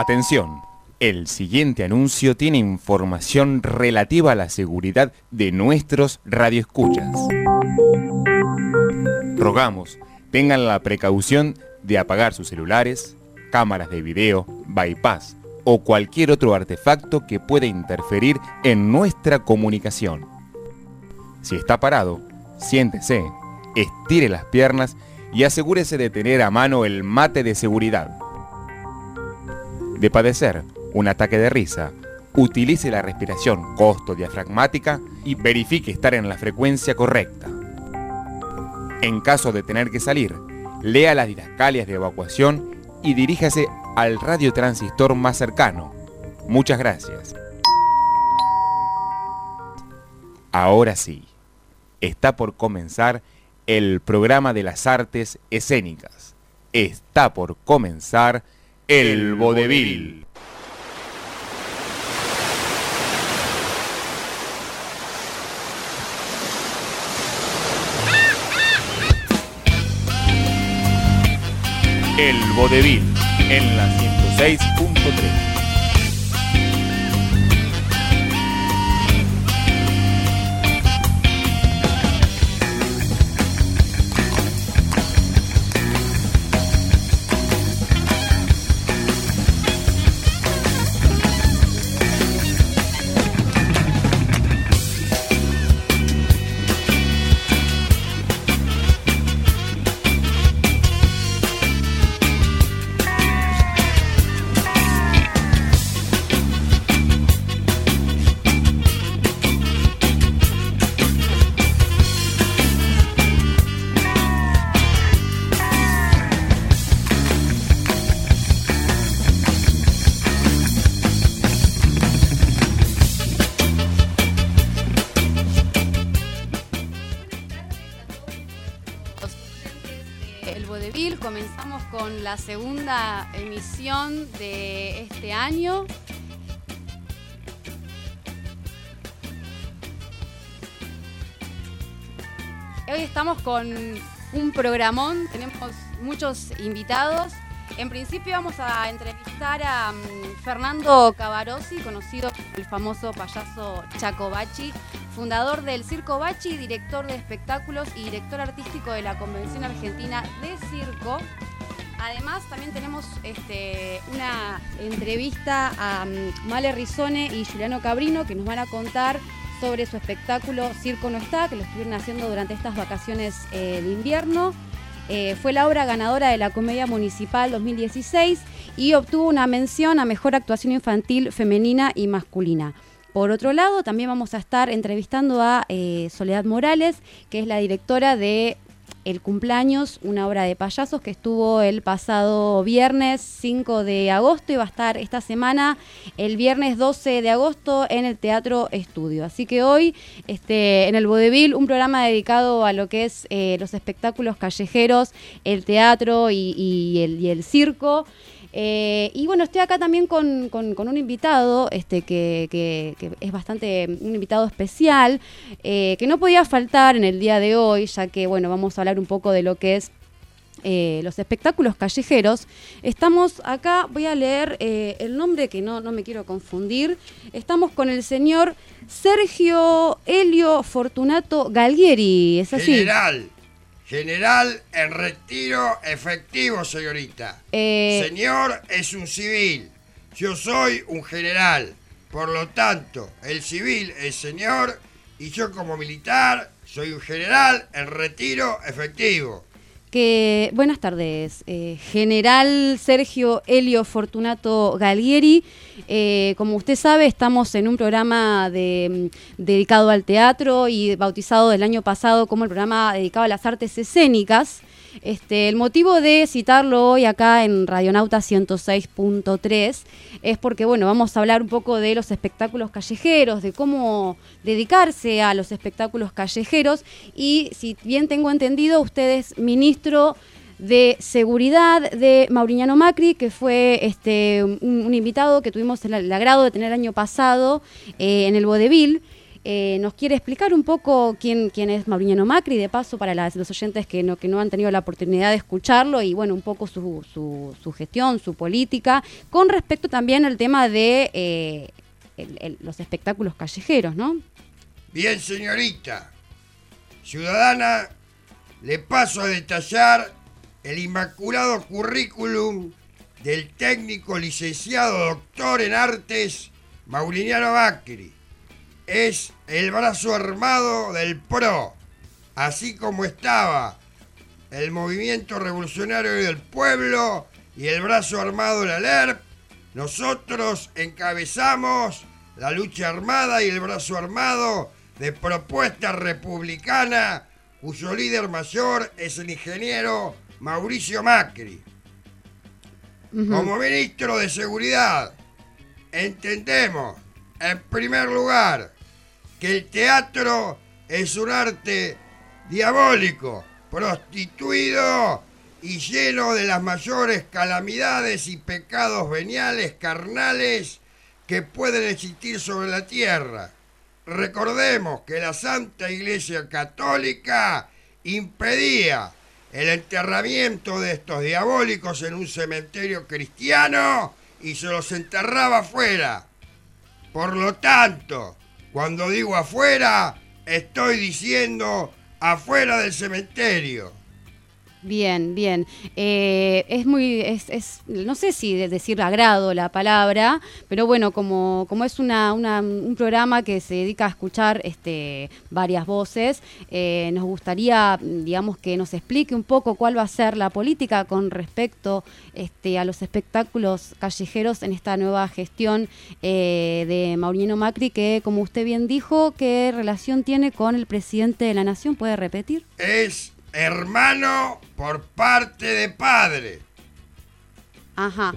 Atención, el siguiente anuncio tiene información relativa a la seguridad de nuestros radioescuchas. Rogamos tengan la precaución de apagar sus celulares, cámaras de video, bypass o cualquier otro artefacto que pueda interferir en nuestra comunicación. Si está parado, siéntese, estire las piernas y asegúrese de tener a mano el mate de seguridad de padecer un ataque de risa, utilice la respiración costo-diafragmática y verifique estar en la frecuencia correcta. En caso de tener que salir, lea las didascalias de evacuación y diríjase al radiotransistor más cercano. Muchas gracias. Ahora sí, está por comenzar el programa de las artes escénicas. Está por comenzar el vodevil. El vodevil en la 106.3. emisión de este año. Hoy estamos con un programón, tenemos muchos invitados. En principio vamos a entrevistar a mm, Fernando Cavarossi, conocido como el famoso payaso Chaco Bachi, fundador del Circo Bachi, director de espectáculos y director artístico de la Convención Argentina de Circo. Además, también tenemos este, una entrevista a mm, Male Rizone y Juliano Cabrino que nos van a contar sobre su espectáculo Circo no está, que lo estuvieron haciendo durante estas vacaciones eh, de invierno. Eh, fue la obra ganadora de la Comedia Municipal 2016 y obtuvo una mención a Mejor Actuación Infantil Femenina y Masculina. Por otro lado, también vamos a estar entrevistando a eh, Soledad Morales, que es la directora de el cumpleaños, una obra de payasos que estuvo el pasado viernes 5 de agosto y va a estar esta semana el viernes 12 de agosto en el Teatro Estudio. Así que hoy este, en el Vodevil un programa dedicado a lo que es eh, los espectáculos callejeros, el teatro y el circo. Eh, y bueno, estoy acá también con, un invitado, este, que, es bastante un invitado especial, eh, que no podía faltar en el día de hoy, ya que bueno, vamos a hablar un poco de lo que es eh, los espectáculos callejeros. Estamos acá, voy a leer el nombre que no, no me quiero confundir. Estamos con el señor Sergio Helio Fortunato Galgieri, ¿es así? General. General en retiro efectivo, señorita. Eh, Señor es un civil. Yo soy un general. Por lo tanto, el civil es señor y yo como militar soy un general en retiro efectivo que buenas tardes, eh, General Sergio Helio Fortunato Gallieri. Eh, como usted sabe, estamos en un programa mm, dedicado al teatro y bautizado del año pasado como el programa dedicado a las artes escénicas. Este, el motivo de citarlo hoy acá en Radionauta 106.3 es porque, bueno, vamos a hablar un poco de los espectáculos callejeros, de cómo dedicarse a los espectáculos callejeros y, si bien tengo entendido, usted es ministro de seguridad de Mauriñano Macri, que fue este, un, invitado que tuvimos el, agrado de tener el año pasado eh, en el Vodevil. Eh, nos quiere explicar un poco quién, es Mauriñano Macri, de paso para los oyentes que no, han tenido la oportunidad de escucharlo y bueno, un poco su, su, gestión, su política, con respecto también al tema de eh, los espectáculos callejeros, ¿no? Bien, señorita. Ciudadana, le paso a detallar el inmaculado currículum del técnico licenciado doctor en artes Mauriniano Macri. Es el brazo armado del PRO, así como estaba el Movimiento Revolucionario del Pueblo y el brazo armado de la LERP. Nosotros encabezamos la lucha armada y el brazo armado de Propuesta Republicana, cuyo líder mayor es el ingeniero Mauricio Macri. Como ministro de Seguridad, entendemos, en primer lugar, que el teatro es un arte diabólico, prostituido y lleno de las mayores calamidades y pecados veniales carnales que pueden existir sobre la tierra. Recordemos que la Santa Iglesia Católica impedía el enterramiento de estos diabólicos en un cementerio cristiano y se los enterraba afuera. Por lo tanto, cuando digo afuera, estoy diciendo afuera del cementerio. Bien, bien. Eh, es muy, es, es, no sé si decir agrado la palabra, pero bueno, como, como es una, un programa que se dedica a escuchar este, varias voces, eh, nos gustaría, digamos, que nos explique un poco cuál va a ser la política con respecto este, a los espectáculos callejeros en esta nueva gestión eh, de Mauriano Macri, que como usted bien dijo, ¿qué relación tiene con el presidente de la Nación? ¿Puede repetir? Es hermano por parte de padre. Ajá.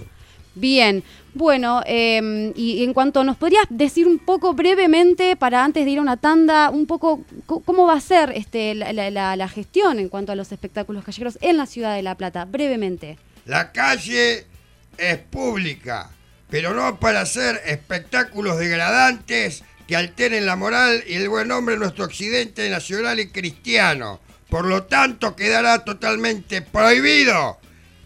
Bien, bueno, em, y en cuanto nos podrías decir un poco brevemente, para antes de ir a una tanda, un poco cómo va a ser este, la, gestión en cuanto a los espectáculos callejeros en la ciudad de La Plata, brevemente. La calle es pública, pero no para hacer espectáculos degradantes que alteren la moral y el buen nombre de nuestro occidente nacional y cristiano. Por lo tanto, quedará totalmente prohibido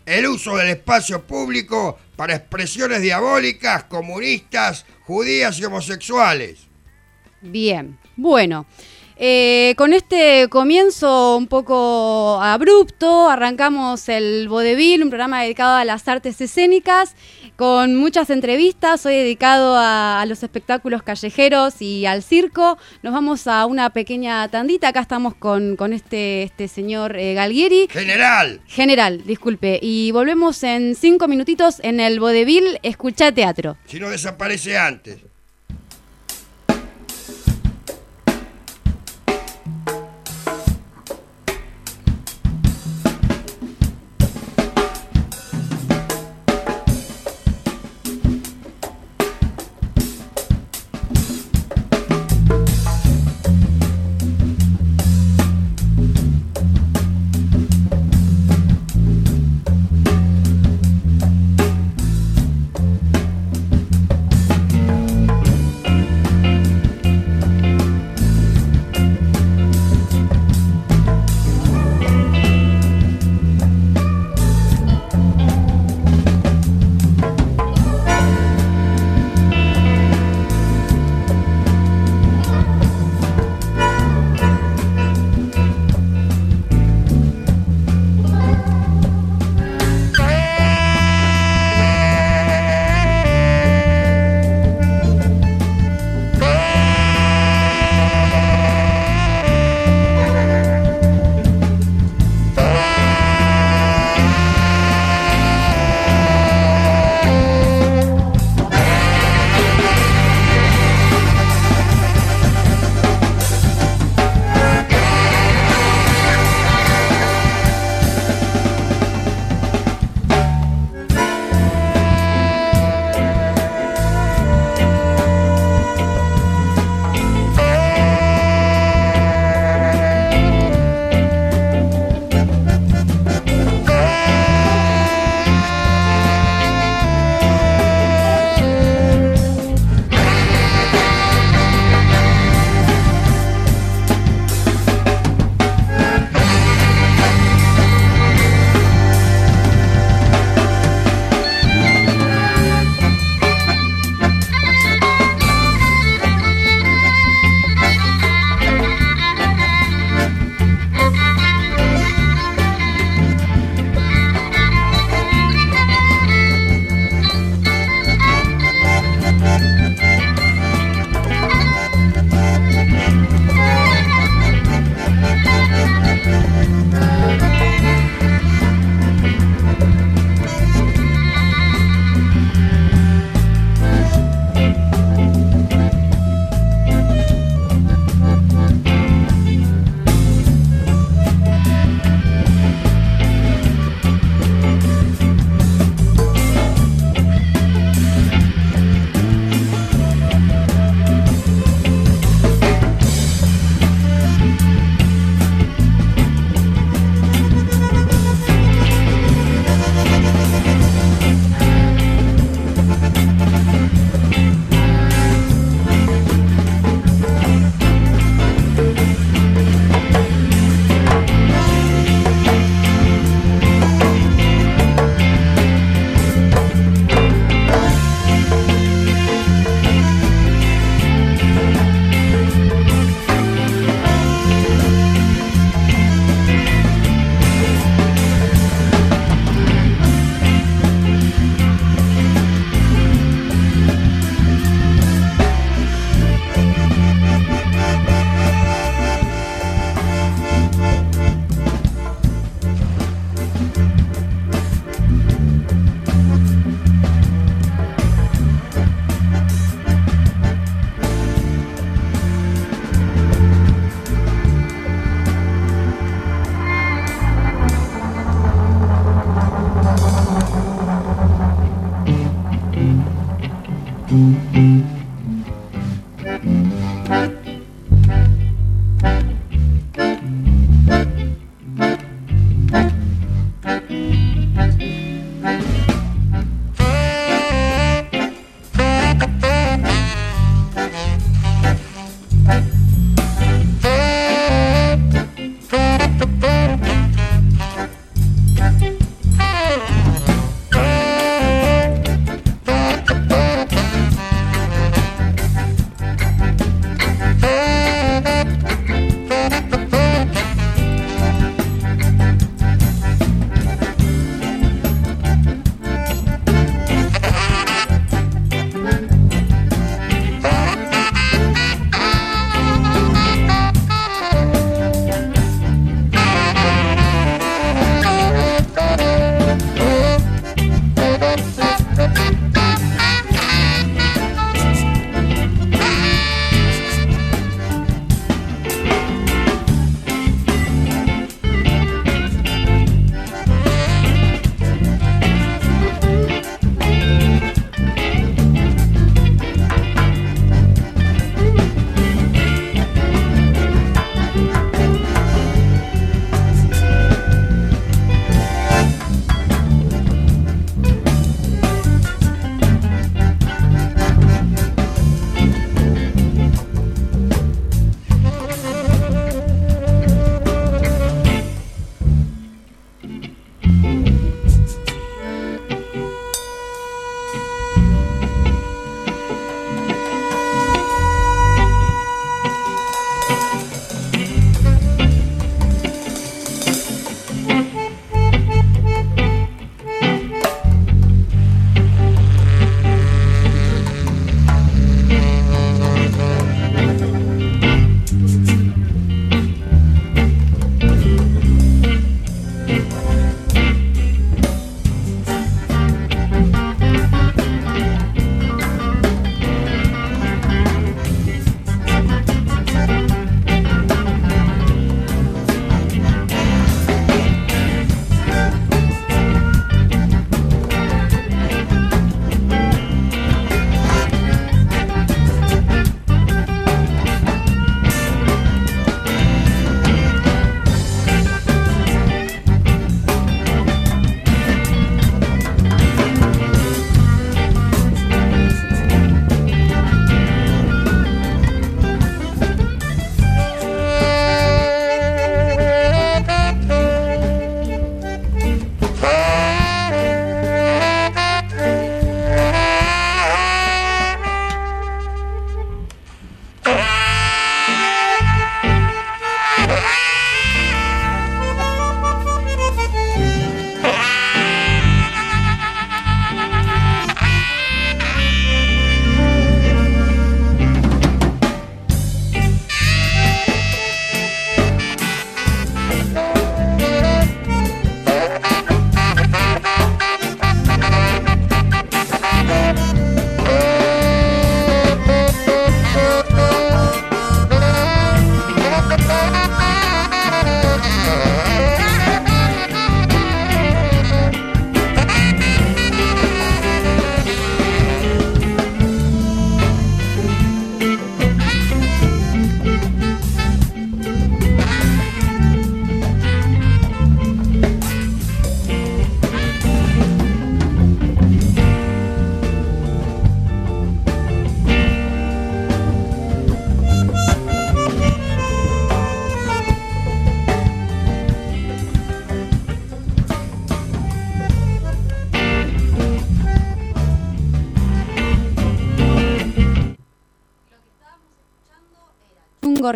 el uso del espacio público para expresiones diabólicas, comunistas, judías y homosexuales. Bien, bueno. Eh, con este comienzo un poco abrupto, arrancamos el Vodevil, un programa dedicado a las artes escénicas, con muchas entrevistas, hoy dedicado a, los espectáculos callejeros y al circo. Nos vamos a una pequeña tandita, acá estamos con, este, este señor eh, Galguieri. General. General, disculpe. Y volvemos en cinco minutitos en el Vodevil, escucha teatro. Si no desaparece antes.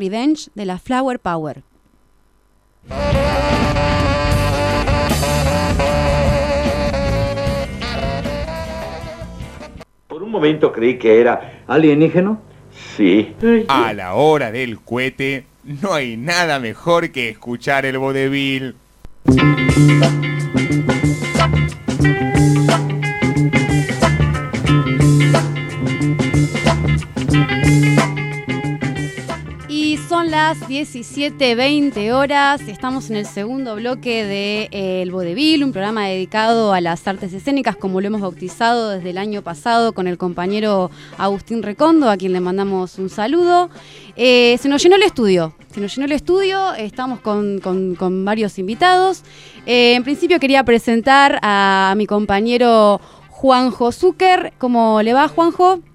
Revenge de la Flower Power. Por un momento creí que era alienígeno. Sí. A la hora del cohete, no hay nada mejor que escuchar el vodevil. Las las 17.20 horas. Estamos en el segundo bloque de eh, El Vodevil, un programa dedicado a las artes escénicas, como lo hemos bautizado desde el año pasado con el compañero Agustín Recondo, a quien le mandamos un saludo. Eh, se nos llenó el estudio, se nos llenó el estudio, estamos con, varios invitados. Eh, en principio quería presentar a mi compañero Juanjo Zucker. ¿Cómo le va, Juanjo?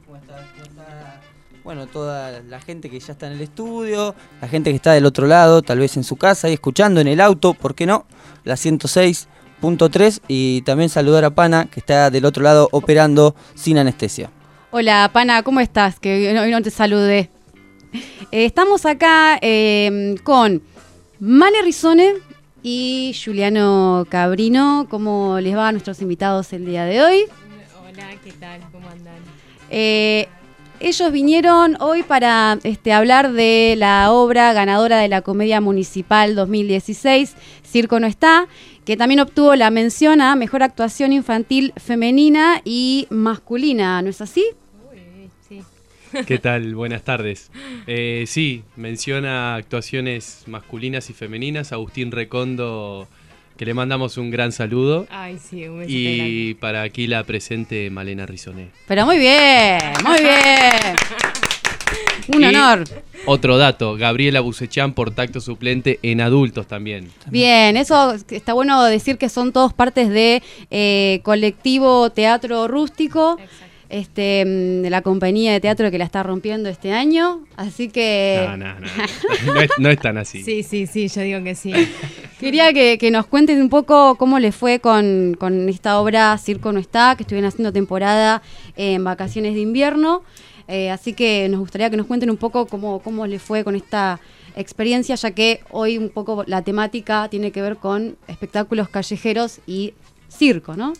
Bueno, toda la gente que ya está en el estudio, la gente que está del otro lado, tal vez en su casa y escuchando en el auto, ¿por qué no? La 106.3 y también saludar a Pana que está del otro lado operando sin anestesia. Hola Pana, ¿cómo estás? Que hoy no te saludé. Eh, estamos acá em, con Male Rizone y Juliano Cabrino. ¿Cómo les va a nuestros invitados el día de hoy? Hola, ¿qué tal? ¿Cómo andan? Eh, ellos vinieron hoy para este, hablar de la obra ganadora de la Comedia Municipal 2016, Circo no está, que también obtuvo la mención a Mejor Actuación Infantil Femenina y Masculina, ¿no es así? sí. ¿Qué tal? Buenas tardes. Eh, sí, menciona actuaciones masculinas y femeninas. Agustín Recondo que le mandamos un gran saludo. Ay, sí, un Y para aquí la presente Malena Rizoné. Pero muy bien, muy bien. Un honor. Otro dato, Gabriela Bucechán por tacto suplente en adultos también. Bien, eso está bueno decir que son todos partes de eh, colectivo teatro rústico. Exacto este, mm, de la compañía de teatro que la está rompiendo este año. Así que. No, no, no. No es, tan así. Sí, sí, sí, yo digo que sí. Quería que, nos cuenten un poco cómo les fue con, esta obra Circo No Está, que estuvieron haciendo temporada en vacaciones de invierno. Eh, así que nos gustaría que nos cuenten un poco cómo, cómo les fue con esta experiencia, ya que hoy un poco la temática tiene que ver con espectáculos callejeros y circo, ¿no?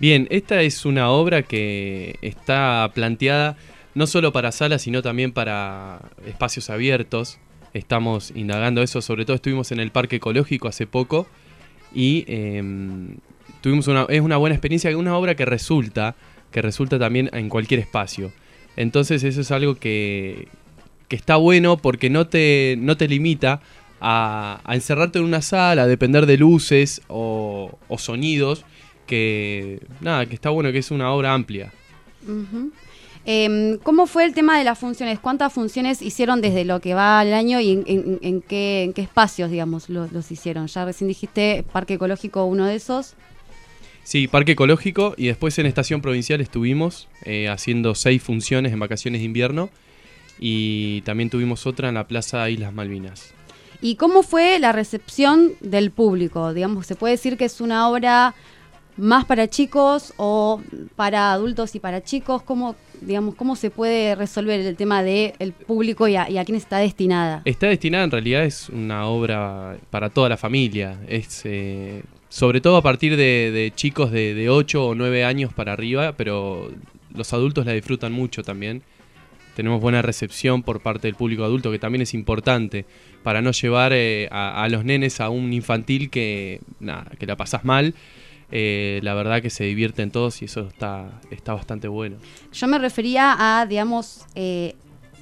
Bien, esta es una obra que está planteada no solo para salas, sino también para espacios abiertos. Estamos indagando eso, sobre todo estuvimos en el Parque Ecológico hace poco y em, tuvimos una, es una buena experiencia, una obra que resulta, que resulta también en cualquier espacio. Entonces eso es algo que, que está bueno porque no te, no te limita a, encerrarte en una sala, a depender de luces o, o sonidos, que nada, que está bueno, que es una obra amplia. Em, ¿Cómo fue el tema de las funciones? ¿Cuántas funciones hicieron desde lo que va al año y en, qué, en qué, espacios, digamos, los, hicieron? Ya recién dijiste Parque Ecológico, uno de esos. Sí, Parque Ecológico y después en Estación Provincial estuvimos eh, haciendo seis funciones en vacaciones de invierno y también tuvimos otra en la Plaza Islas Malvinas. ¿Y cómo fue la recepción del público? Digamos, se puede decir que es una obra más para chicos o para adultos y para chicos? ¿Cómo, digamos, cómo se puede resolver el tema del público y a, quién está destinada? Está destinada, en realidad es una obra para toda la familia. Es eh, sobre todo a partir de, chicos de, de 8 o 9 años para arriba, pero los adultos la disfrutan mucho también. Tenemos buena recepción por parte del público adulto, que también es importante, para no llevar eh, a, los nenes a un infantil que, nada, que la pasas mal eh, la verdad que se divierten todos y eso está, está bastante bueno. Yo me refería a, digamos, eh,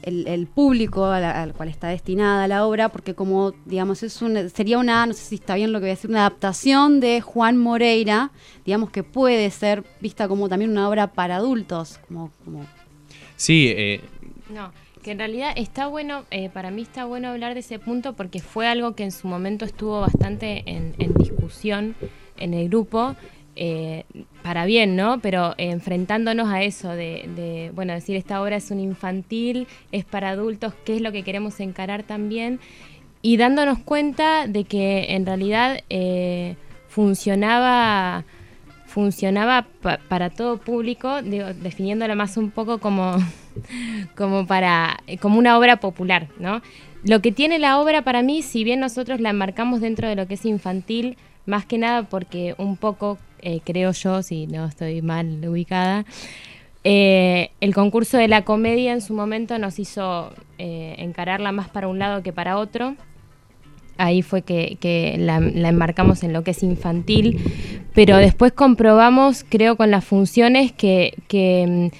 el, público al, cual está destinada la obra, porque como, digamos, es sería una, no sé si está bien lo que voy a decir, una adaptación de Juan Moreira, digamos que puede ser vista como también una obra para adultos. Como, como... Sí, eh, no que en realidad está bueno, para mí está bueno hablar de ese punto porque fue algo que en su momento estuvo bastante en, en discusión en el grupo, eh, para bien, ¿no? Pero enfrentándonos a eso de, bueno, decir, esta obra es un infantil, es para adultos, qué es lo que queremos encarar también, y dándonos cuenta de que en realidad eh, funcionaba funcionaba para todo público, definiéndola más un poco como, como para como una obra popular, ¿no? Lo que tiene la obra para mí, si bien nosotros la enmarcamos dentro de lo que es infantil, más que nada porque un poco, eh, creo yo, si no estoy mal ubicada, eh, el concurso de la comedia en su momento nos hizo eh, encararla más para un lado que para otro. Ahí fue que, la, enmarcamos en lo que es infantil, pero después comprobamos, creo, con las funciones que, que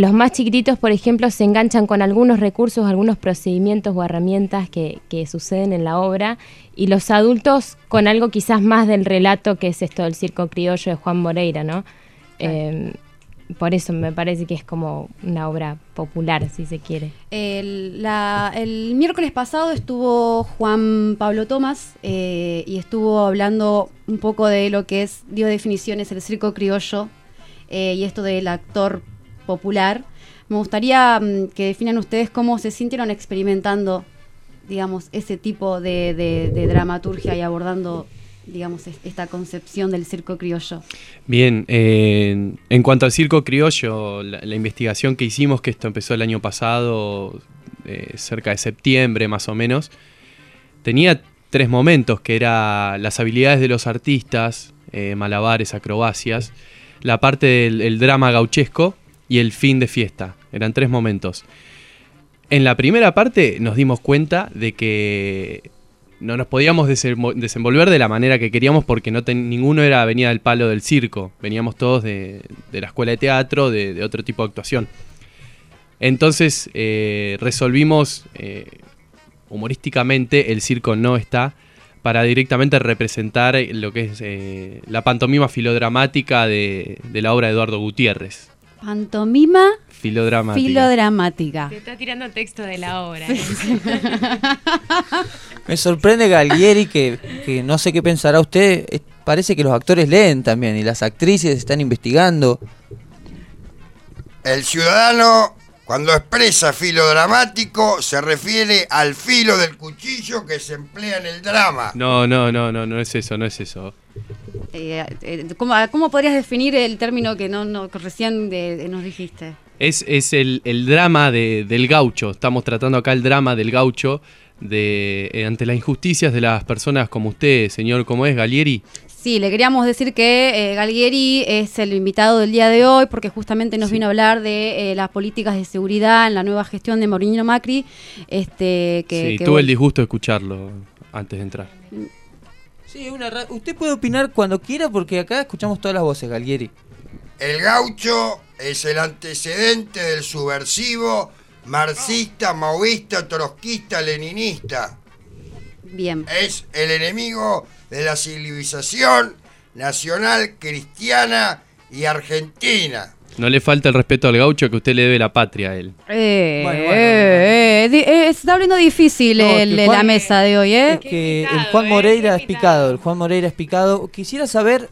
los más chiquititos, por ejemplo, se enganchan con algunos recursos, algunos procedimientos o herramientas que, suceden en la obra, y los adultos con algo quizás más del relato que es esto del circo criollo de Juan Moreira, ¿no? Em, por eso me parece que es como una obra popular, si se quiere. El, miércoles pasado estuvo Juan Pablo Tomás eh, y estuvo hablando un poco de lo que es, dio definiciones, el circo criollo eh, y esto del actor popular. Me gustaría mm, que definan ustedes cómo se sintieron experimentando, digamos, ese tipo de, dramaturgia y abordando digamos, esta concepción del circo criollo? Bien, en cuanto al circo criollo, la, investigación que hicimos, que esto empezó el año pasado, eh, cerca de septiembre más o menos, tenía tres momentos, que era las habilidades de los artistas, eh, malabares, acrobacias, la parte del drama gauchesco, y el fin de fiesta. Eran tres momentos. En la primera parte nos dimos cuenta de que no nos podíamos desenvolver de la manera que queríamos porque no ninguno era venía del palo del circo. Veníamos todos de, la escuela de teatro, de, otro tipo de actuación. Entonces eh, resolvimos eh, humorísticamente el circo no está para directamente representar lo que es eh, la pantomima filodramática de, de la obra de Eduardo Gutiérrez. Pantomima filodramática. filodramática. Te está tirando texto de la obra. Me sorprende Gallieri que, que no sé qué pensará usted. Parece que los actores leen también y las actrices están investigando. El ciudadano, cuando expresa filo dramático, se refiere al filo del cuchillo que se emplea en el drama. No, no, no, no, no es eso, no es eso. Eh, eh, ¿cómo, podrías definir el término que no, no recién nos dijiste? Es, es el, drama del gaucho. Estamos tratando acá el drama del gaucho de eh, ante las injusticias de las personas como usted, señor, como es Galieri. Sí, le queríamos decir que Galieri es el invitado del día de hoy porque justamente nos vino a hablar de las políticas de seguridad en la nueva gestión de Mauriño Macri. Este, que, sí, tuve el disgusto de escucharlo antes de entrar. Mm, usted puede opinar cuando quiera porque acá escuchamos todas las voces, Galguieri. El gaucho es el antecedente del subversivo marxista, maoísta, trotskista, leninista. Bien. Es el enemigo de la civilización nacional, cristiana y argentina. No le falta el respeto al gaucho que usted le debe la patria a él. Eh, eh, eh está abriendo difícil la mesa de hoy, ¿eh? Es que el Juan Moreira es picado, el Juan Moreira es picado. Quisiera saber,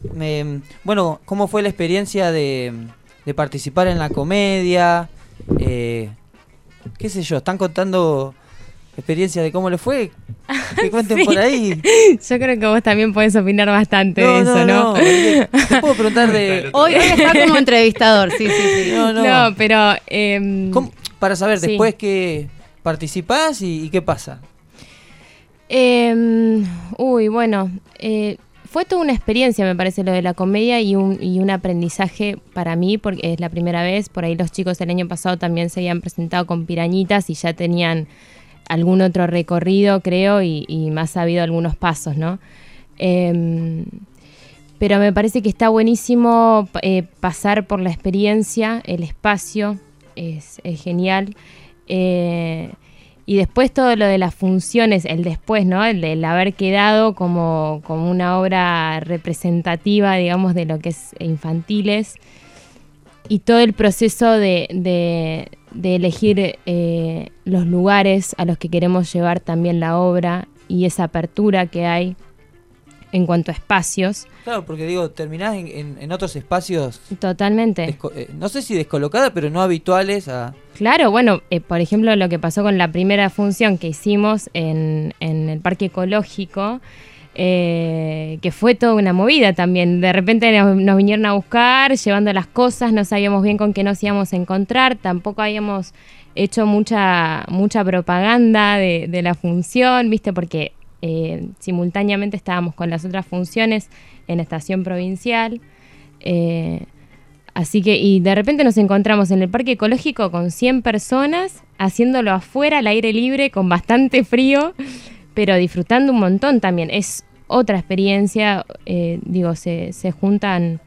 bueno, cómo fue la experiencia de, de participar en la comedia. Eh, qué sé yo, están contando experiencia de cómo le fue. Que cuenten por ahí. Yo creo que vos también podés opinar bastante de eso, ¿no? no te puedo preguntar de. Hoy, está como entrevistador, sí, sí, sí. No, no. pero. Em, para saber después que participás y, qué pasa. Em, uy, bueno. Eh, fue toda una experiencia, me parece, lo de la comedia y un, y un aprendizaje para mí, porque es la primera vez. Por ahí los chicos el año pasado también se habían presentado con pirañitas y ya tenían algún otro recorrido, creo, y, más sabido algunos pasos, ¿no? Em, pero me parece que está buenísimo eh, pasar por la experiencia, el espacio, es, genial. Eh, y después todo lo de las funciones, el después, ¿no? El haber quedado como, como una obra representativa, digamos, de lo que es infantiles. Y todo el proceso de elegir eh, los lugares a los que queremos llevar también la obra y esa apertura que hay en cuanto a espacios. Claro, porque digo, terminás en, otros espacios. Totalmente. Eh, no sé si descolocada, pero no habituales a. Claro, bueno, eh, por ejemplo, lo que pasó con la primera función que hicimos en, en el Parque Ecológico eh, que fue toda una movida también. De repente nos, vinieron a buscar, llevando las cosas, no sabíamos bien con qué nos íbamos a encontrar, tampoco habíamos hecho mucha, mucha propaganda de, la función, ¿viste? Porque eh, simultáneamente estábamos con las otras funciones en estación provincial. Eh, así que, y de repente nos encontramos en el parque ecológico con 100 personas, haciéndolo afuera, al aire libre, con bastante frío pero disfrutando un montón también. Es otra experiencia, eh, digo, se, se juntan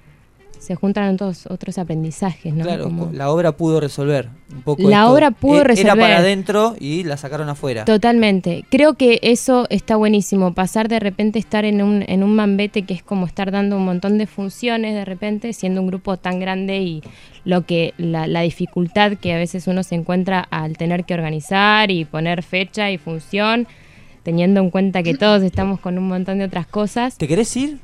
se juntan otros, otros aprendizajes, ¿no? Claro, la obra pudo resolver un poco. La obra pudo resolver. Era para adentro y la sacaron afuera. Totalmente. Creo que eso está buenísimo, pasar de repente estar en un, en un mambete que es como estar dando un montón de funciones de repente, siendo un grupo tan grande y lo que la, la dificultad que a veces uno se encuentra al tener que organizar y poner fecha y función, teniendo en cuenta que todos estamos con un montón de otras cosas. ¿Te querés ir?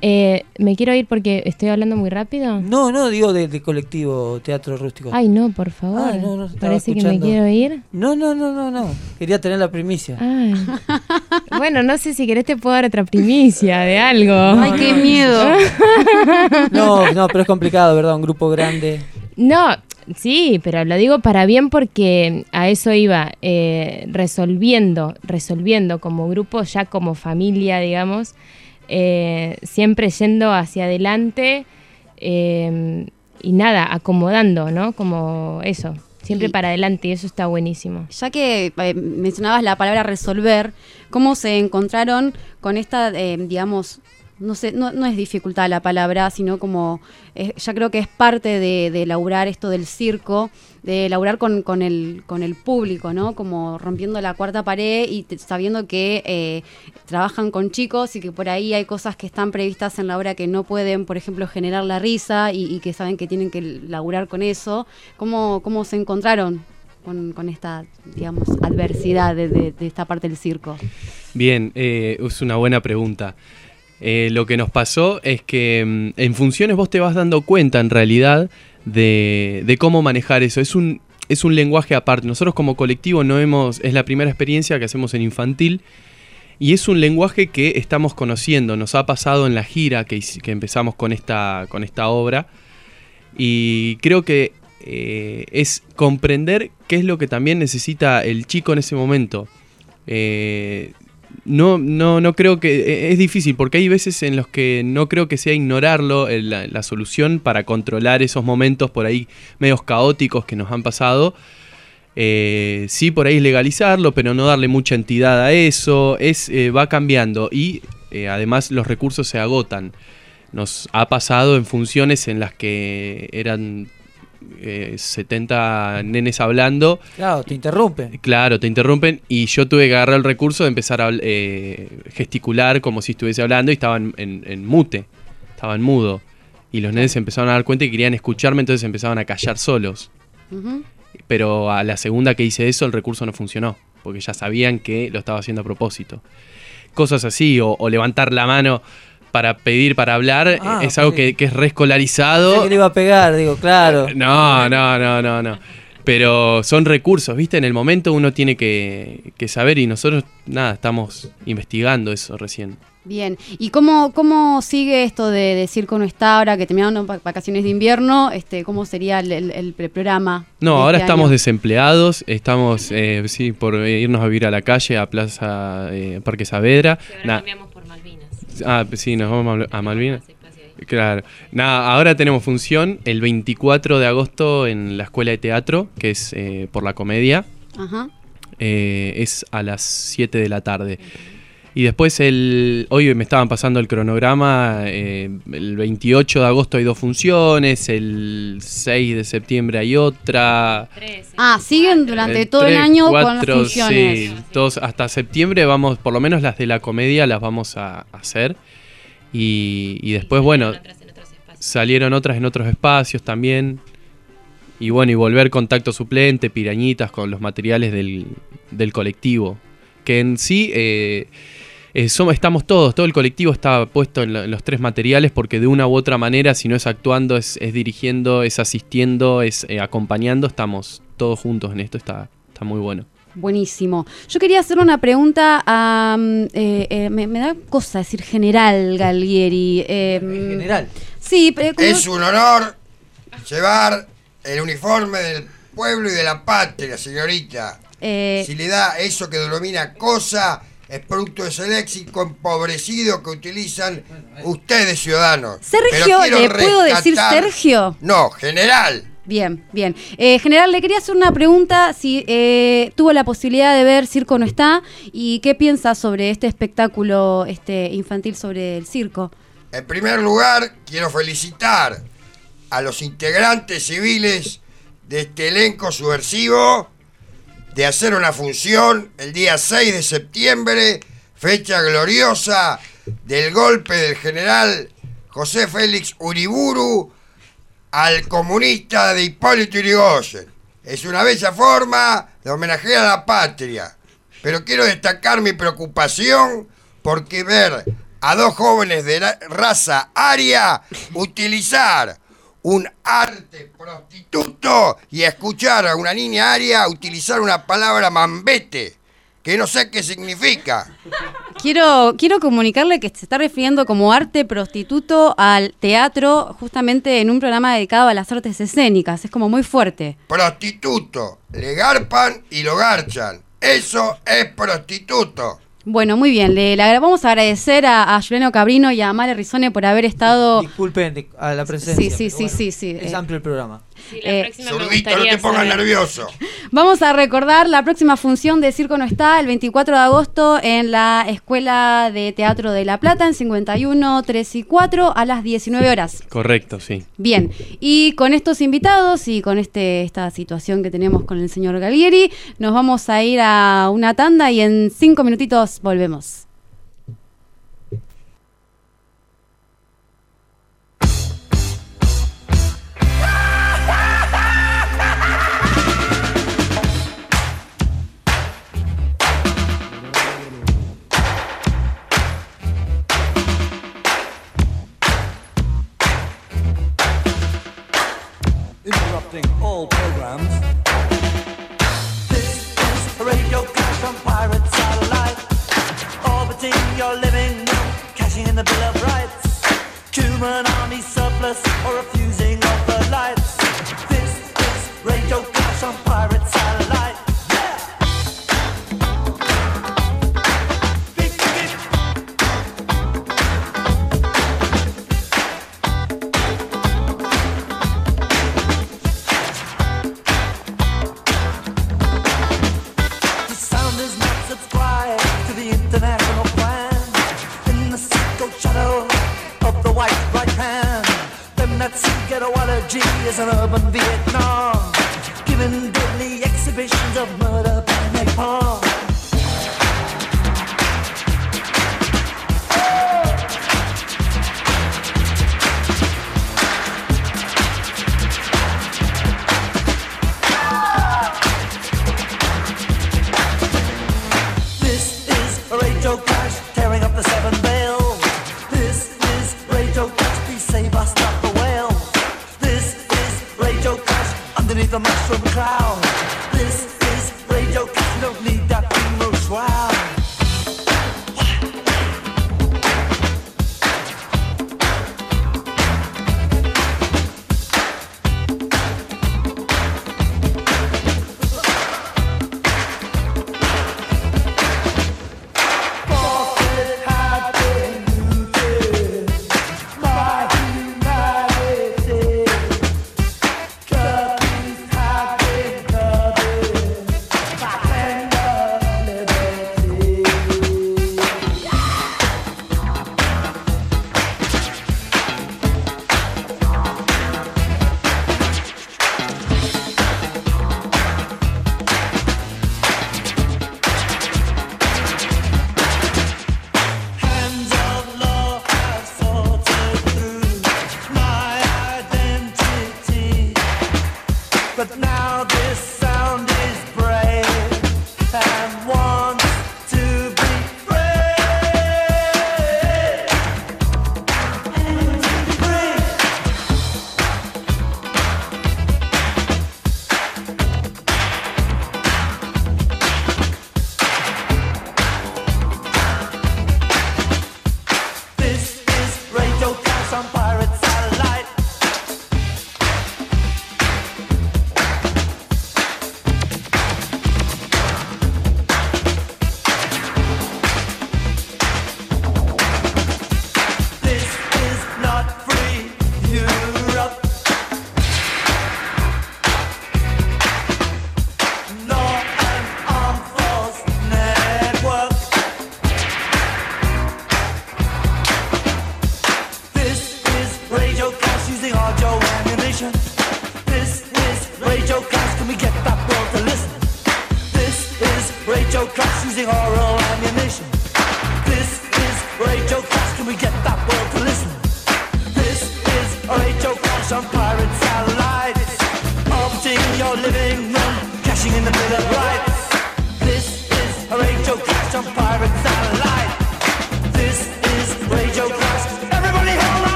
Eh, ¿Me quiero ir porque estoy hablando muy rápido? No, no, digo de, colectivo Teatro Rústico. Ay, no, por favor. Parece que me quiero ir. No, no, no, no, no. Quería tener la primicia. bueno, no sé si querés te puedo dar otra primicia de algo. Ay, qué miedo. no, no, pero es complicado, ¿verdad? Un grupo grande. No, sí, pero lo digo para bien porque a eso iba, eh, resolviendo, resolviendo como grupo, ya como familia, digamos eh, siempre yendo hacia adelante eh, y nada, acomodando, ¿no? Como eso, siempre para adelante y eso está buenísimo. Ya que eh, mencionabas la palabra resolver, ¿cómo se encontraron con esta, digamos, no sé, no, no, es dificultad la palabra, sino como, ya creo que es parte de, de elaborar esto del circo, de elaborar con, con, el, con el público, ¿no? Como rompiendo la cuarta pared y sabiendo que eh, trabajan con chicos y que por ahí hay cosas que están previstas en la obra que no pueden, por ejemplo, generar la risa y, que saben que tienen que laburar con eso. ¿Cómo, cómo se encontraron con, con, esta, digamos, adversidad de, de, esta parte del circo? Bien, eh, es una buena pregunta. Eh, lo que nos pasó es que mm, en funciones vos te vas dando cuenta en realidad de, cómo manejar eso. Es un, es un lenguaje aparte. Nosotros como colectivo no hemos, es la primera experiencia que hacemos en infantil y es un lenguaje que estamos conociendo. Nos ha pasado en la gira que, empezamos con esta, con esta obra y creo que eh, es comprender qué es lo que también necesita el chico en ese momento. Eh, no, no, no creo que. E, es difícil porque hay veces en los que no creo que sea ignorarlo la, solución para controlar esos momentos por ahí medios caóticos que nos han pasado. Eh, sí, por ahí es legalizarlo, pero no darle mucha entidad a eso. Es, eh, va cambiando y eh, además los recursos se agotan. Nos ha pasado en funciones en las que eran 70 eh, nenes hablando. Claro, te interrumpen. Claro, te interrumpen y yo tuve que agarrar el recurso de empezar a eh, gesticular como si estuviese hablando y estaban en, mute, estaban mudo. Y los nenes se empezaron a dar cuenta y querían escucharme, entonces empezaban a callar solos. Pero a la segunda que hice eso, el recurso no funcionó, porque ya sabían que lo estaba haciendo a propósito. Cosas así, o levantar la mano para pedir, para hablar, ah, es algo que, es reescolarizado. que le iba a pegar, digo, claro. No, no, no, no, no. Pero son recursos, ¿viste? En el momento uno tiene que, saber y nosotros, nada, estamos investigando eso recién. Bien, ¿y cómo, cómo sigue esto de, de Circo No está ahora que terminaron vacaciones de invierno? Este, ¿Cómo sería el, programa? No, ahora este estamos desempleados, estamos, eh, sí, por irnos a vivir a la calle, a Plaza eh, Parque Saavedra. Ah, sí, nos vamos a Malvinas. Claro. Nada, ahora tenemos función el 24 de agosto en la Escuela de Teatro, que es eh, por la comedia. Ajá. Eh, es a las 7 de la tarde. Y después el. Hoy me estaban pasando el cronograma. Eh, el 28 de agosto hay dos funciones. El 6 de septiembre hay otra. Ah, siguen durante todo el año con funciones. Sí, todos, hasta septiembre vamos, por lo menos las de la comedia las vamos a hacer. Y, después, bueno, salieron otras en otros espacios también. Y bueno, y volver contacto suplente, pirañitas con los materiales del, del colectivo. Que en sí. Eh, eh, somos, estamos todos, todo el colectivo está puesto en, los tres materiales porque de una u otra manera, si no es actuando, es, dirigiendo, es asistiendo, es eh, acompañando, estamos todos juntos en esto, está, está muy bueno. Buenísimo. Yo quería hacer una pregunta a... Mm, eh, me, da cosa decir general Gallieri. general. Sí, pero... Es un honor llevar el uniforme del pueblo y de la patria, señorita. Si le da eso que denomina cosa es producto de ese léxico empobrecido que utilizan ustedes, ciudadanos. Sergio, ¿le puedo decir Sergio? No, general. Bien, bien. Eh, general, le quería hacer una pregunta, si eh, tuvo la posibilidad de ver Circo no está y qué piensa sobre este espectáculo este, infantil sobre el circo. En primer lugar, quiero felicitar a los integrantes civiles de este elenco subversivo de hacer una función el día 6 de septiembre, fecha gloriosa del golpe del general José Félix Uriburu al comunista de Hipólito Yrigoyen. Es una bella forma de homenajear a la patria, pero quiero destacar mi preocupación porque ver a dos jóvenes de raza aria utilizar un arte prostituto y escuchar a una niña aria utilizar una palabra mambete, que no sé qué significa. Quiero, quiero comunicarle que se está refiriendo como arte prostituto al teatro justamente en un programa dedicado a las artes escénicas. Es como muy fuerte. Prostituto. Le garpan y lo garchan. Eso es prostituto. Bueno, muy bien. Le, vamos a agradecer a, a, Juliano Cabrino y a Male Rizone por haber estado. Disculpen a la presencia. Sí, sí, sí, sí, sí. Es amplio el programa. Eh, no te pongas nervioso. Vamos a recordar la próxima función de Circo No Está el 24 de agosto en la Escuela de Teatro de La Plata en 51, 3 y 4 a las 19 horas. Correcto, sí. Bien, y con estos invitados y con este esta situación que tenemos con el señor Gallieri, nos vamos a ir a una tanda y en cinco minutitos volvemos. Your living cashing in the Bill of Rights. Human army surplus or a of of the the mushroom cloud.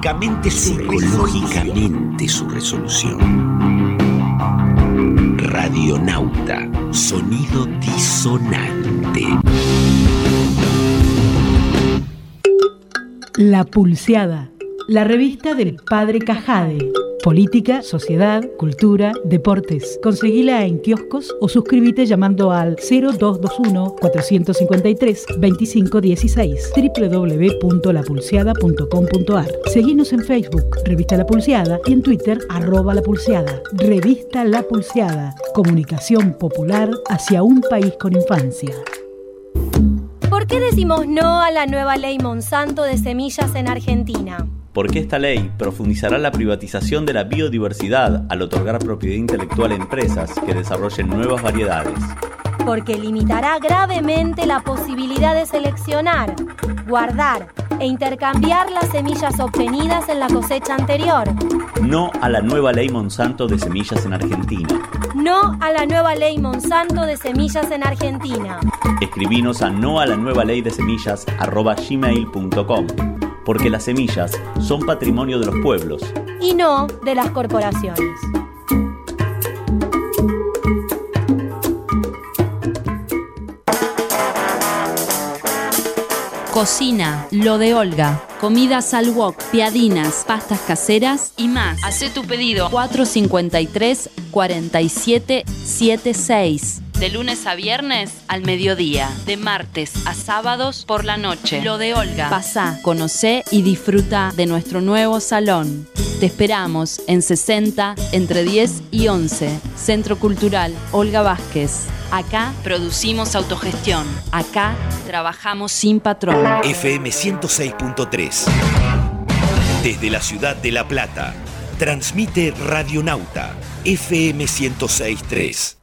Psicológicamente su, psicológicamente su resolución. Radionauta, sonido disonante. La Pulseada, la revista del padre Cajade. Política, sociedad, cultura, deportes. Conseguila en kioscos o suscríbete llamando al 0221-453-2516 www.lapulseada.com.ar Seguinos en Facebook, Revista La Pulseada, y en Twitter, arroba La Pulseada. Revista La Pulseada, comunicación popular hacia un país con infancia. ¿Por qué decimos no a la nueva ley Monsanto de semillas en Argentina? Porque esta ley profundizará la privatización de la biodiversidad al otorgar propiedad intelectual a empresas que desarrollen nuevas variedades. Porque limitará gravemente la posibilidad de seleccionar, guardar e intercambiar las semillas obtenidas en la cosecha anterior. No a la nueva ley Monsanto de semillas en Argentina. No a la nueva ley Monsanto de semillas en Argentina. Escribinos a no a la nueva ley de semillas arroba gmail.com porque las semillas son patrimonio de los pueblos. Y no de las corporaciones. Cocina, lo de Olga. Comidas al wok, piadinas, pastas caseras y más. Hacé tu pedido 453 4776. De lunes a viernes al mediodía. De martes a sábados por la noche. Lo de Olga. Pasá, conocé y disfruta de nuestro nuevo salón. Te esperamos en 60 entre 10 y 11. Centro Cultural Olga Vázquez. Acá producimos autogestión. Acá trabajamos sin patrón. FM 106.3. Desde la ciudad de La Plata, transmite Radionauta, FM 106.3.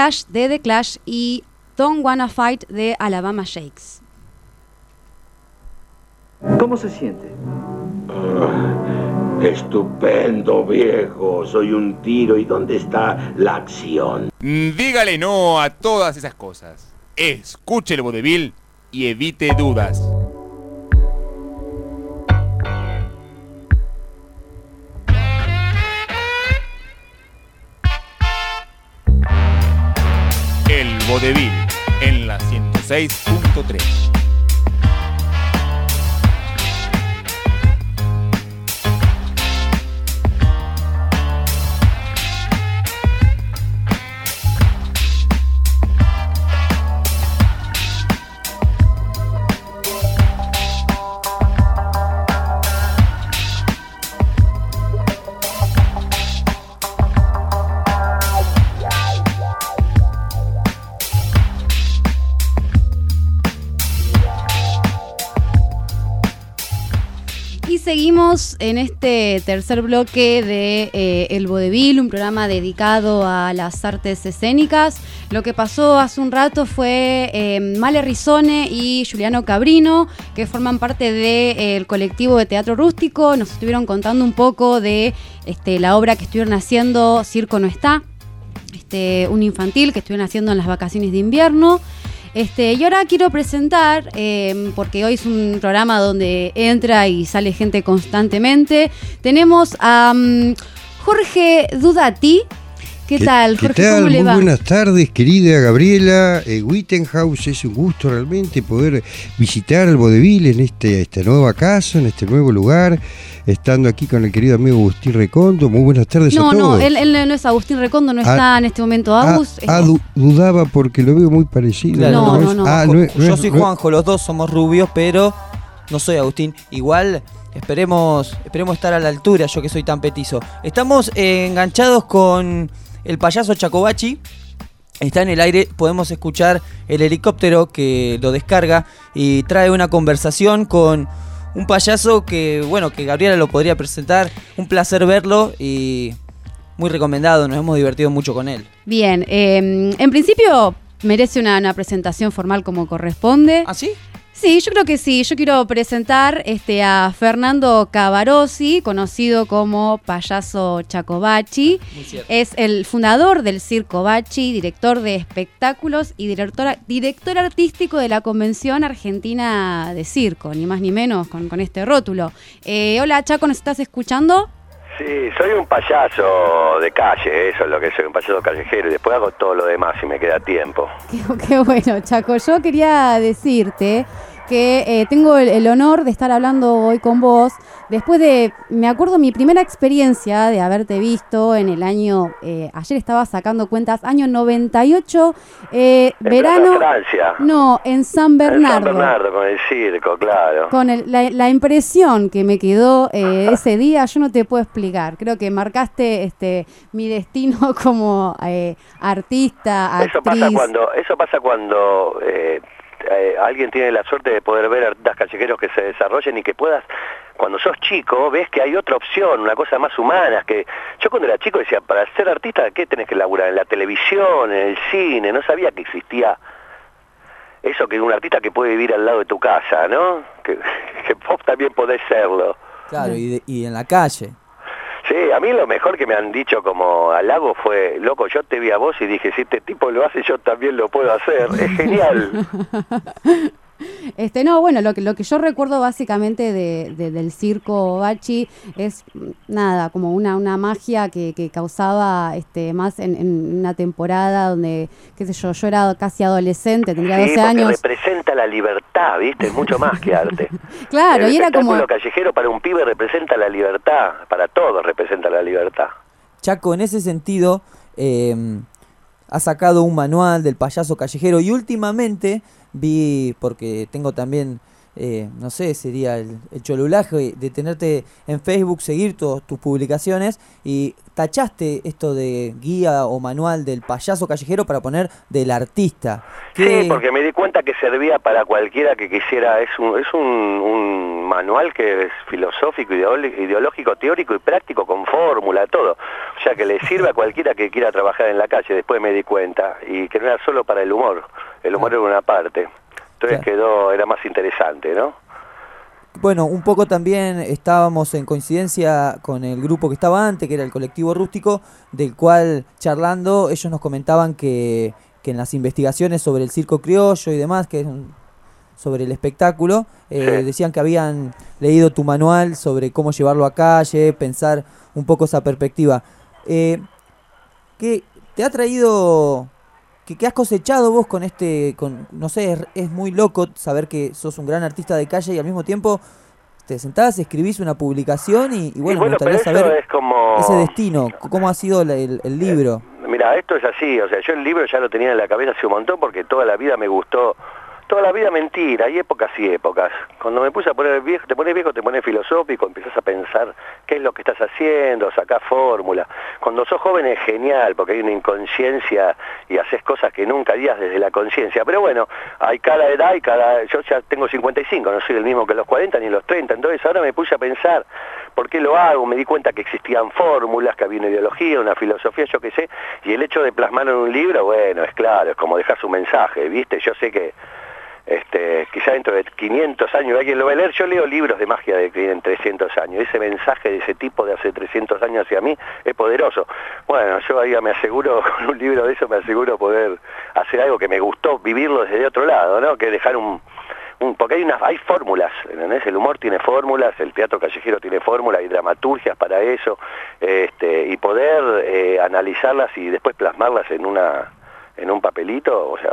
Clash de The Clash y Don't Wanna Fight de Alabama Shakes. ¿Cómo se siente? Ah, estupendo, viejo. Soy un tiro. ¿Y dónde está la acción? Dígale no a todas esas cosas. Escuche el vodevil y evite dudas. Vodevil en la 106.3. seguimos en este tercer bloque de eh, El Vodevil, un programa dedicado a las artes escénicas. Lo que pasó hace un rato fue eh, Male Rizone y Juliano Cabrino, que forman parte del colectivo de teatro rústico. Nos estuvieron contando un poco de este, la obra que estuvieron haciendo Circo No Está, este, un infantil que estuvieron haciendo en las vacaciones de invierno. Este, y ahora quiero presentar, eh, porque hoy es un programa donde entra y sale gente constantemente. Tenemos a mm, Jorge Dudati. ¿Qué, tal, ¿Qué Jorge? tal? ¿Cómo le Muy va? buenas tardes, querida Gabriela eh, Wittenhaus. Es un gusto realmente poder visitar el Vodevil en este, esta nueva casa, en este nuevo lugar, estando aquí con el querido amigo Agustín Recondo. Muy buenas tardes No, a todos. no, él, él no es Agustín Recondo, no Ah, está en este momento Ah, Agus. ah, du- dudaba porque lo veo muy parecido. Claro, No, es? no, no. Ah, no es- no Yo soy no Juanjo, los dos somos rubios, pero no soy Agustín. Igual esperemos, esperemos estar a la altura, yo que soy tan petizo. Estamos eh, enganchados con el payaso Chacobachi. Está en el aire, podemos escuchar el helicóptero que lo descarga y trae una conversación con un payaso que, bueno, que Gabriela lo podría presentar. Un placer verlo y muy recomendado, nos hemos divertido mucho con él. Bien, eh, en principio merece una, una presentación formal como corresponde. ¿Ah, sí? Sí, yo creo que sí. Yo quiero presentar este, a Fernando Cavarossi, conocido como Payaso Chacobachi. Cierto. Es el fundador del Circo Bachi, director de espectáculos y director, director artístico de la Convención Argentina de Circo, ni más ni menos con, con este rótulo. Eh, hola Chaco, ¿nos estás escuchando? Sí, soy un payaso de calle, eso es lo que soy, un payaso callejero, y después hago todo lo demás si me queda tiempo. Qué, qué bueno, Chaco. Yo quería decirte que eh, tengo el, el honor de estar hablando hoy con vos. Después de, me acuerdo mi primera experiencia de haberte visto en el año, eh, ayer estaba sacando cuentas, año 98, eh, En verano. Francia. No, en San En Bernardo. San Bernardo con el circo, claro. Con el- la, la impresión que me quedó eh, ese día, yo no te puedo explicar. Creo que marcaste este mi destino como eh, artista, actriz. Eso pasa cuando, eso pasa cuando eh, alguien tiene la suerte de poder ver artistas callejeros que se desarrollen y que puedas, cuando sos chico, ves que hay otra opción, una cosa más humana, que yo cuando era chico decía, para ser artista, ¿qué tenés que laburar? En la televisión, en el cine, no sabía que existía eso que un artista que puede vivir al lado de tu casa, ¿no? Que, que vos también podés serlo. Claro, y, de- y en la calle. Sí, a mí lo mejor que me han dicho como halago fue, loco, yo te vi a vos y dije, si este tipo lo hace, yo también lo puedo hacer. Es genial. Este, no, bueno, lo que, lo que yo recuerdo básicamente de, de- del circo Bachi es mm, nada, como una, una magia que, que causaba este, más en, en una temporada donde, qué sé yo, yo era casi adolescente, tendría Sí, 12 porque años. representa la libertad, ¿viste? Es mucho más que arte. Claro, El y era como... callejero para un pibe representa la libertad, para todos representa la libertad. Chaco, en ese sentido, eh, ha sacado un manual del payaso callejero y últimamente vi, porque tengo también, eh, no sé, sería el, el cholulaje de tenerte en Facebook, seguir tu- tus publicaciones y tachaste esto de guía o manual del payaso callejero para poner del artista. ¿Qué- Sí, porque me di cuenta que servía para cualquiera que quisiera, es un, es un, un manual que es filosófico, ideológico, teórico y práctico, con fórmula, todo. O sea, que le sirve a cualquiera que quiera trabajar en la calle, después me di cuenta, y que no era solo para el humor, el humor era una parte. Entonces quedó, era más interesante, ¿no? Bueno, un poco también estábamos en coincidencia con el grupo que estaba antes, que era el colectivo rústico, del cual charlando ellos nos comentaban que, que en las investigaciones sobre el circo criollo y demás, que es un- sobre el espectáculo, eh, decían que habían leído tu manual sobre cómo llevarlo a calle, pensar un poco esa perspectiva. Eh, ¿qué te ha traído ¿Qué, qué has cosechado vos con este, con, no sé, es, es muy loco saber que sos un gran artista de calle y al mismo tiempo te sentás, escribís una publicación y, y bueno, me bueno, gustaría saber es como- ese destino, cómo ha sido el, el libro. Mira, esto es así, o sea, yo el libro ya lo tenía en la cabeza hace un montón porque toda la vida me gustó, toda la vida mentira, hay épocas y épocas. Cuando me puse a poner viejo, te pones viejo, te pones filosófico, empiezas a pensar qué es lo que estás haciendo, sacás fórmula. Cuando sos joven es genial porque hay una inconsciencia y haces cosas que nunca harías desde la conciencia. Pero bueno, hay cada edad y cada... Yo ya tengo 55, no soy el mismo que los 40 ni los 30, entonces ahora me puse a pensar ¿Por qué lo hago? Me di cuenta que existían fórmulas, que había una ideología, una filosofía, yo qué sé, y el hecho de plasmarlo en un libro, bueno, es claro, es como dejar su mensaje, ¿viste? Yo sé que este, quizá dentro de 500 años alguien lo va a leer, yo leo libros de magia de que tienen 300 años, ese mensaje de ese tipo de hace 300 años hacia mí es poderoso. Bueno, yo ahí me aseguro, con un libro de eso me aseguro poder hacer algo que me gustó, vivirlo desde otro lado, ¿no? Que dejar un, un- porque hay unas hay fórmulas, ¿entendés? El humor tiene fórmulas, el teatro callejero tiene fórmulas, hay dramaturgias para eso, este, y poder eh, analizarlas y después plasmarlas en una en un papelito, o sea,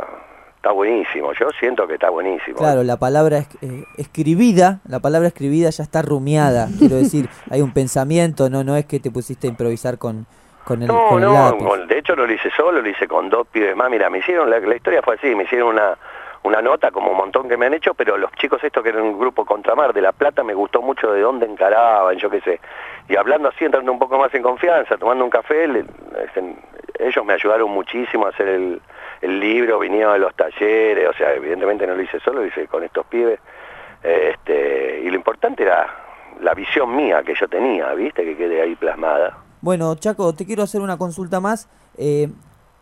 está buenísimo. Yo siento que está buenísimo. Claro, la palabra es- eh, escribida, la palabra escribida ya está rumiada, quiero decir, hay un pensamiento, no no es que te pusiste a improvisar con, con el, No, con el no, lápiz. de hecho no lo hice solo, lo hice con dos pibes más. Mira, me hicieron, la, la historia fue así, me hicieron una, una nota como un montón que me han hecho, pero los chicos estos que eran un grupo Contramar de La Plata me gustó mucho de dónde encaraban, yo qué sé. Y hablando así, entrando un poco más en confianza, tomando un café, le- este, ellos me ayudaron muchísimo a hacer el, el libro, vinieron a los talleres, o sea, evidentemente no lo hice solo, lo hice con estos pibes. Eh, Este, y lo importante era la visión mía que yo tenía, ¿viste? Que quede ahí plasmada. Bueno, Chaco, te quiero hacer una consulta más eh,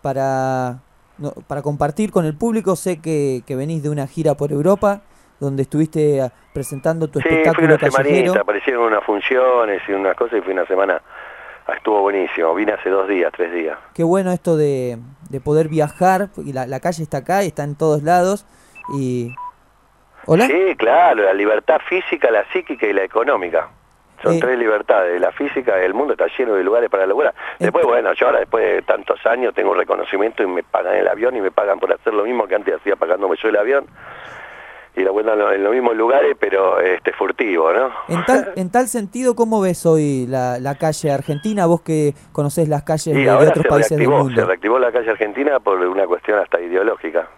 para, no, para compartir con el público. Sé que, que venís de una gira por Europa, donde estuviste ah, presentando tu Sí, fui espectáculo una callejero. semanita, aparecieron unas funciones y unas cosas y fui una semana, estuvo buenísimo, vine hace dos días, tres días. Qué bueno esto de, de poder viajar, y la, la calle está acá y está en todos lados. Y... ¿Hola? Sí, claro, la libertad física, la psíquica y la económica. Son Eh. tres libertades, la física, el mundo está lleno de lugares para lograr. Después, bueno, yo ahora después de tantos años tengo un reconocimiento y me pagan el avión y me pagan por hacer lo mismo que antes hacía pagándome yo el avión. Y la vuelta en lo- en los mismos lugares, pero este furtivo, ¿no? En tal, en tal sentido, ¿cómo ves hoy la, la calle argentina? Vos que conocés las calles de, de otros se países del reactivó, mundo. se reactivó la calle argentina por una cuestión hasta ideológica.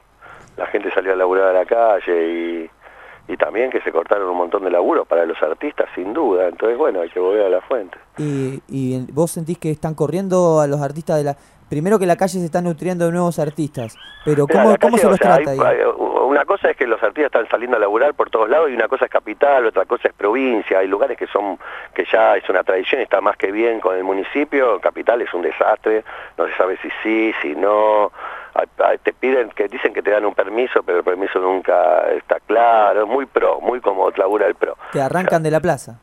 La gente salió a laburar a la calle y, y también que se cortaron un montón de laburos para los artistas, sin duda. Entonces, bueno, hay que volver a la fuente. Y, y vos sentís que están corriendo a los artistas de la... Primero que la calle se está nutriendo de nuevos artistas, pero ¿cómo, la cómo calle, se los sea, trata hay- ahí? hay- una cosa es que los artistas están saliendo a laburar por todos lados y una cosa es capital, otra cosa es provincia, hay lugares que son, que ya es una tradición, está más que bien con el municipio, capital es un desastre, no se sabe si sí, si no, te piden, que dicen que te dan un permiso, pero el permiso nunca está claro, es muy pro, muy como labura el pro. Te arrancan de la plaza.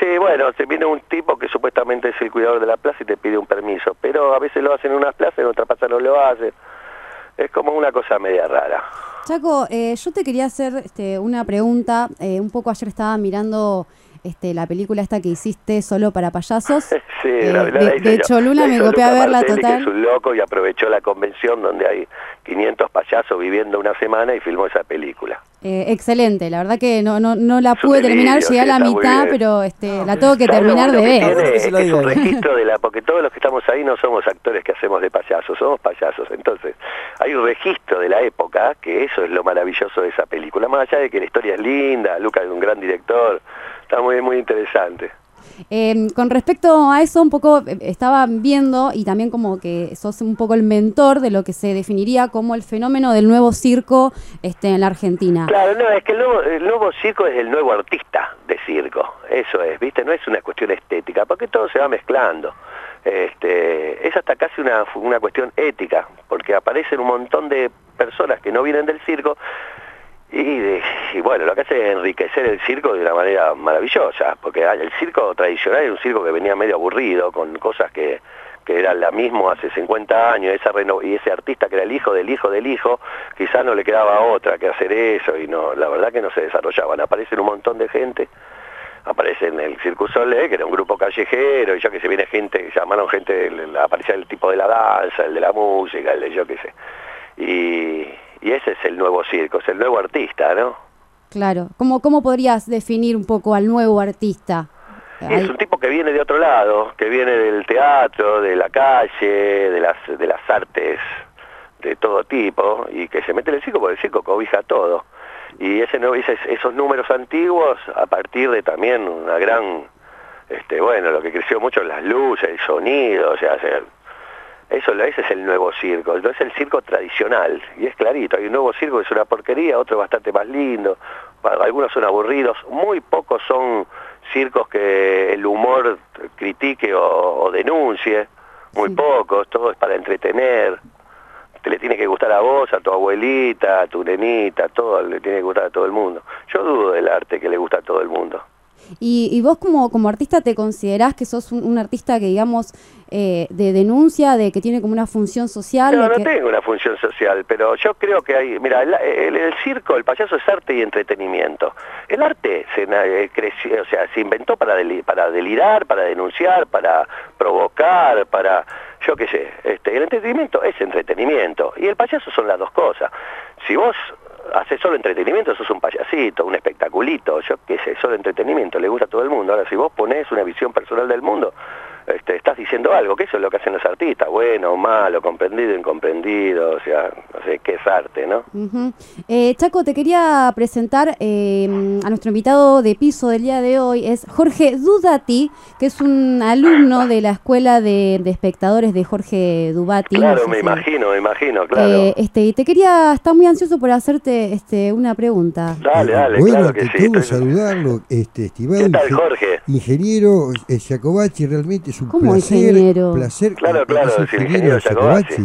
Sí, bueno, se viene un tipo que supuestamente es el cuidador de la plaza y te pide un permiso, pero a veces lo hacen en unas plazas, en otras plazas no lo hacen. Es como una cosa media rara. Chaco, eh, yo te quería hacer este, una pregunta. Eh, un poco ayer estaba mirando este, la película esta que hiciste solo para payasos. sí, Eh, la, la- la de, de. Cholula La me copié a verla Martelli, que total. es un loco y aprovechó la convención donde hay 500 payasos viviendo una semana y filmó esa película. Eh, excelente, la verdad que no, no, no la pude terminar, llegué a la mitad, pero este, la tengo que ¿Sabes lo terminar de que ver. tiene? Es, que es un registro de la, porque todos los que estamos ahí no somos actores que hacemos de payasos, somos payasos. Entonces, hay un registro de la época, que eso es lo maravilloso de esa película. Más allá de que la historia es linda, Luca es un gran director, está muy, muy interesante. Eh, con respecto a eso, un poco eh, estaba viendo y también como que sos un poco el mentor de lo que se definiría como el fenómeno del nuevo circo este, en la Argentina. Claro, no, es que el nuevo, el nuevo circo es el nuevo artista de circo, eso es, ¿viste? No es una cuestión estética, porque todo se va mezclando. Este, es hasta casi una, una cuestión ética, porque aparecen un montón de personas que no vienen del circo y, bueno, lo que hace es enriquecer el circo de una manera maravillosa, porque el circo tradicional era un circo que venía medio aburrido, con cosas que, que eran la misma hace 50 años, esa reno- y ese artista que era el hijo del hijo del hijo, quizás no le quedaba otra que hacer eso, y no, la verdad que no se desarrollaban. Aparecen un montón de gente, aparecen el Circus Soleil, que era un grupo callejero, y yo que se viene gente, llamaron gente, aparecía el tipo de la danza, el de la música, el de yo qué sé. Y, y ese es el nuevo circo, es el nuevo artista, ¿no? Claro. ¿Cómo, ¿Cómo podrías definir un poco al nuevo artista? Y es un tipo que viene de otro lado, que viene del teatro, de la calle, de las, de las artes de todo tipo, y que se mete en el circo porque el circo cobija todo. Y ese, esos números antiguos, a partir de también una gran, este, bueno, lo que creció mucho las luces, el sonido, o sea, se- eso, ese es el nuevo circo, entonces el circo tradicional, y es clarito, hay un nuevo circo que es una porquería, otro bastante más lindo, algunos son aburridos, muy pocos son circos que el humor critique o, o denuncie, muy pocos, todo es para entretener, te le tiene que gustar a vos, a tu abuelita, a tu nenita, todo, le tiene que gustar a todo el mundo. Yo dudo del arte que le gusta a todo el mundo. Y, y vos como, como artista te considerás que sos un, un artista que digamos eh, de denuncia, de que tiene como una función social. No, no que- tengo una función social, pero yo creo que hay, mira, el, el- el circo, el payaso es arte y entretenimiento. El arte se eh, creció, o sea, se inventó para, deli- para delirar, para denunciar, para provocar, para, yo qué sé, este, el entretenimiento es entretenimiento y el payaso son las dos cosas. Si vos haces solo entretenimiento, sos un payasito, un espectaculito, yo qué sé, solo entretenimiento, le gusta a todo el mundo. Ahora, si vos ponés una visión personal del mundo, este, estás diciendo algo, que eso es lo que hacen los artistas, bueno o malo, comprendido, incomprendido, o sea, no sé, qué es arte, ¿no? Eh, Chaco, te quería presentar eh, a nuestro invitado de piso del día de hoy, es Jorge Dudati, que es un alumno de la Escuela de, de Espectadores de Jorge Dubati. no Claro, sé me si- imagino, me imagino, claro. Eh, este, y te quería, está muy ansioso por hacerte este, una pregunta. dale, dale, bueno, claro que sí. saludarlo, este, estimado ¿Qué tal, Jorge? ingeniero eh, Giacobacci, realmente es un ¿Cómo placer, ingeniero? placer Claro, que claro, es es el ingeniero.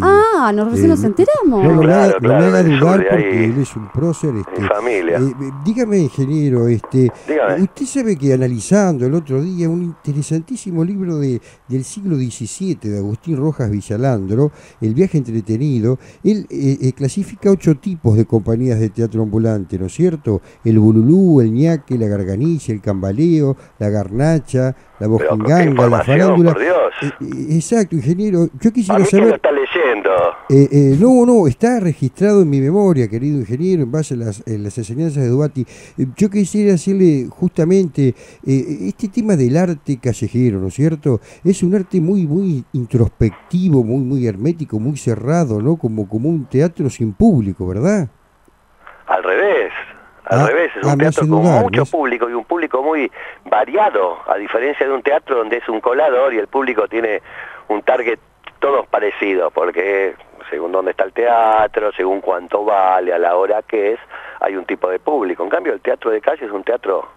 Ah, nos recién Eh, nos enteramos. No, haga, Claro, dudar de porque ahí. él es un prócer. Este, Mi familia. eh, eh, dígame, ingeniero, este, Dígame. usted sabe que analizando el otro día un interesantísimo libro de, del siglo XVII de Agustín Rojas Villalandro, El viaje entretenido, él eh, eh, clasifica ocho tipos de compañías de teatro ambulante, ¿no es cierto? El bululú, el ñaque, la garganicia, el cambaleo, la garnacha, la Pero, ¿qué bojinganga, la farándula. por Dios? Eh, eh, exacto, ingeniero. Yo ¿A quisiera mí que lo saber... está leyendo? Eh, eh, no, no, está registrado en mi memoria, querido ingeniero, en base a las, en las enseñanzas de Duati. Yo quisiera hacerle justamente eh, este tema del arte callejero, ¿no es cierto? Es un arte muy, muy introspectivo, muy, muy hermético, muy cerrado, ¿no? Como, como un teatro sin público, ¿verdad? Al revés, al Ah, revés, es un teatro con mucho ¿ves? público y un público muy variado, a diferencia de un teatro donde es un colador y el público tiene un target todos parecidos, porque según dónde está el teatro, según cuánto vale, a la hora que es, hay un tipo de público. En cambio, el teatro de calle es un teatro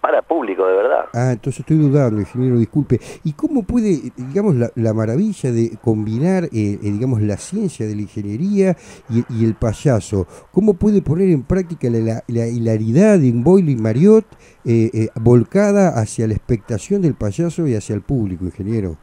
para público de verdad. Ah, entonces estoy dudando, ingeniero, disculpe. ¿Y cómo puede, digamos, la, maravilla de combinar, eh, eh, digamos, la ciencia de la ingeniería y, el payaso? ¿Cómo puede poner en práctica la, hilaridad de Boyle y Mariot eh, volcada hacia la expectación del payaso y hacia el público, ingeniero?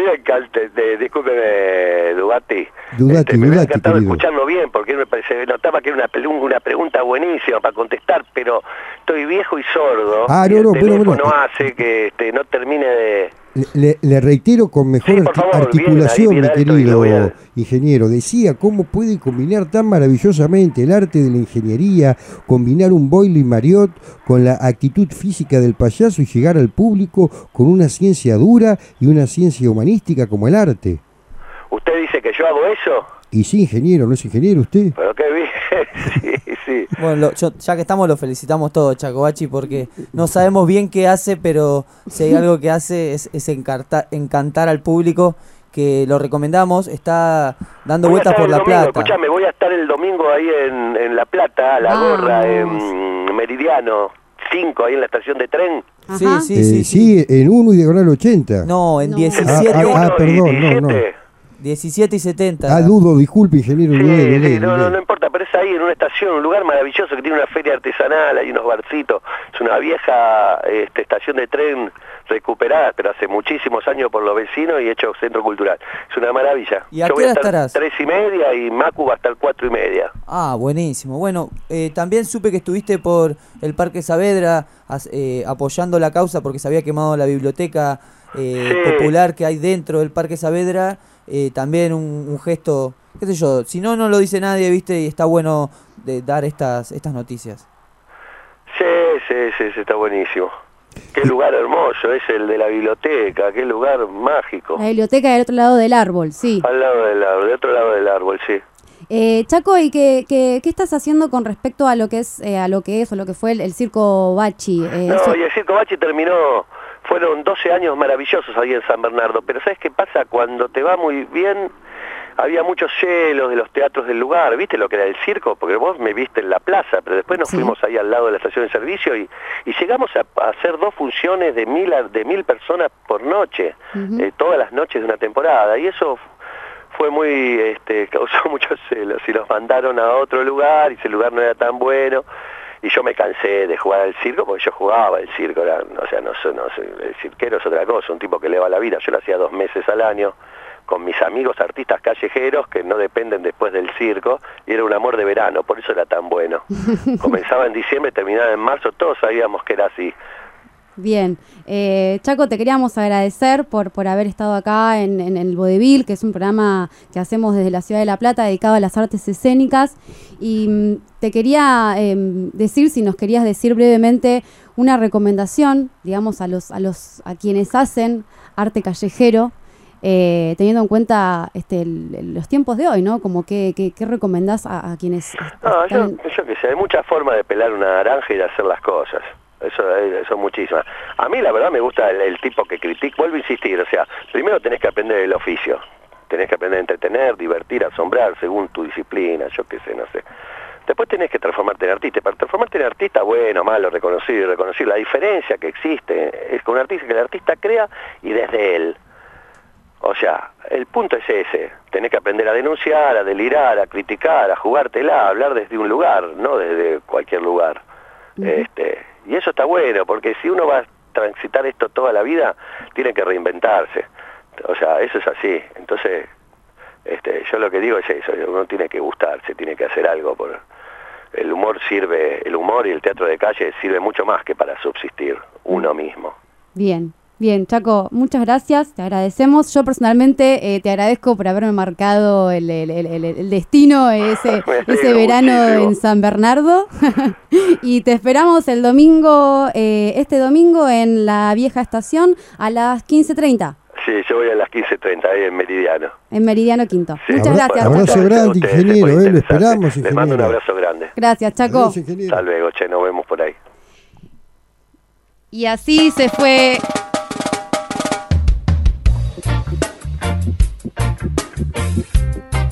Hubiera encantado, discúlpeme, Dubati. Dudati, este, me hubiera encantado escucharlo bien, porque me parece, notaba que era una, una pregunta buenísima para contestar, pero estoy viejo y sordo. Ah, no, no, el bueno, hace que este, no termine de, le, reitero con mejor articulación, mi querido ingeniero. Decía cómo puede combinar tan maravillosamente el arte de la ingeniería, combinar un Boyle y Mariot con la actitud física del payaso y llegar al público con una ciencia dura y una ciencia humanística como el arte. ¿Usted dice que yo hago eso? Y sí, ingeniero, ¿no es ingeniero usted? Pero qué bien, sí, sí. Bueno, ya que estamos lo felicitamos todos, Chacobachi, porque no sabemos bien qué hace, pero si hay algo que hace es, encantar, al público, que lo recomendamos, está dando vueltas por La Plata. Escuchame, voy a estar el domingo ahí en, La Plata, La Gorra, en Meridiano 5, ahí en la estación de tren. Sí, sí, sí, eh, sí, en 1 y diagonal 80. No, en 17. Ah, ah, ah perdón, no, no. 17 y 70. Ah, dudo, disculpe, ingeniero. Sí, no, no, importa, pero es ahí en una estación, un lugar maravilloso que tiene una feria artesanal, hay unos barcitos. Es una vieja este, estación de tren recuperada, pero hace muchísimos años por los vecinos y hecho centro cultural. Es una maravilla. ¿Y a qué hora estarás? Tres y media y Macu va a estar cuatro y media. Ah, buenísimo. Bueno, eh, también supe que estuviste por el Parque Saavedra eh, apoyando la causa porque se había quemado la biblioteca eh, popular que hay dentro del Parque Saavedra eh, también un, gesto, qué sé yo, si no, no lo dice nadie, viste, y está bueno de dar estas, estas noticias. Sí, sí, sí, está buenísimo. Qué lugar hermoso es el de la biblioteca, qué lugar mágico. La biblioteca del otro lado del árbol, sí. Al lado del árbol, del otro lado del árbol, sí. Eh, Chaco, ¿y qué, qué, estás haciendo con respecto a lo que es eh, a lo que es o lo que fue el, circo Bachi? Eh, no, y el circo Bachi terminó fueron 12 años maravillosos ahí en San Bernardo, pero ¿sabes qué pasa? Cuando te va muy bien, había muchos celos de los teatros del lugar, ¿viste lo que era el circo? Porque vos me viste en la plaza, pero después nos fuimos ahí al lado de la estación de servicio y, llegamos a, hacer dos funciones de mil, de mil personas por noche, eh, todas las noches de una temporada, y eso fue muy, este, causó muchos celos, y nos mandaron a otro lugar y ese lugar no era tan bueno y yo me cansé de jugar al circo porque yo jugaba el circo, era, o sea, no, no, el cirquero es otra cosa, un tipo que le va la vida, yo lo hacía dos meses al año con mis amigos artistas callejeros que no dependen después del circo y era un amor de verano, por eso era tan bueno. Comenzaba en diciembre, terminaba en marzo, todos sabíamos que era así. Bien, eh, Chaco, te queríamos agradecer por, por haber estado acá en, el Vodevil, que es un programa que hacemos desde la Ciudad de La Plata dedicado a las artes escénicas. Y mm, te quería em, decir, si nos querías decir brevemente, una recomendación, digamos, a los, a los, a quienes hacen arte callejero, eh, teniendo en cuenta este, los tiempos de hoy, ¿no? Como que, que, recomendás a, quienes... No, yo, yo que sé, hay muchas formas de pelar una naranja y de hacer las cosas. Eso, eso muchísimas. A mí la verdad me gusta el, tipo que critica, vuelvo a insistir, o sea, primero tenés que aprender el oficio, tenés que aprender a entretener, divertir, asombrar, según tu disciplina, yo qué sé, no sé. Después tenés que transformarte en artista. Para transformarte en artista, bueno, malo, reconocido y reconocido. La diferencia que existe es con un artista que el artista crea y desde él. O sea, el punto es ese. Tenés que aprender a denunciar, a delirar, a criticar, a jugártela, a hablar desde un lugar, no desde cualquier lugar. Este, y eso está bueno, porque si uno va a transitar esto toda la vida, tiene que reinventarse. O sea, eso es así. Entonces, este, yo lo que digo es eso, uno tiene que gustarse, tiene que hacer algo por el humor sirve, el humor y el teatro de calle sirve mucho más que para subsistir uno mismo. Bien, Bien, Chaco, muchas gracias, te agradecemos. Yo personalmente eh, te agradezco por haberme marcado el, destino ese, ese verano en San Bernardo. y te esperamos el domingo, eh, este domingo en la vieja estación a las 15.30. Sí, yo voy a las 15.30 ahí en Meridiano. En Meridiano Quinto. Muchas gracias. Abrazo grande, ingeniero, eh, lo esperamos, ingeniero. Le mando un abrazo grande. Gracias, Chaco. Hasta luego, che, nos vemos por ahí. Y así se fue Thank you.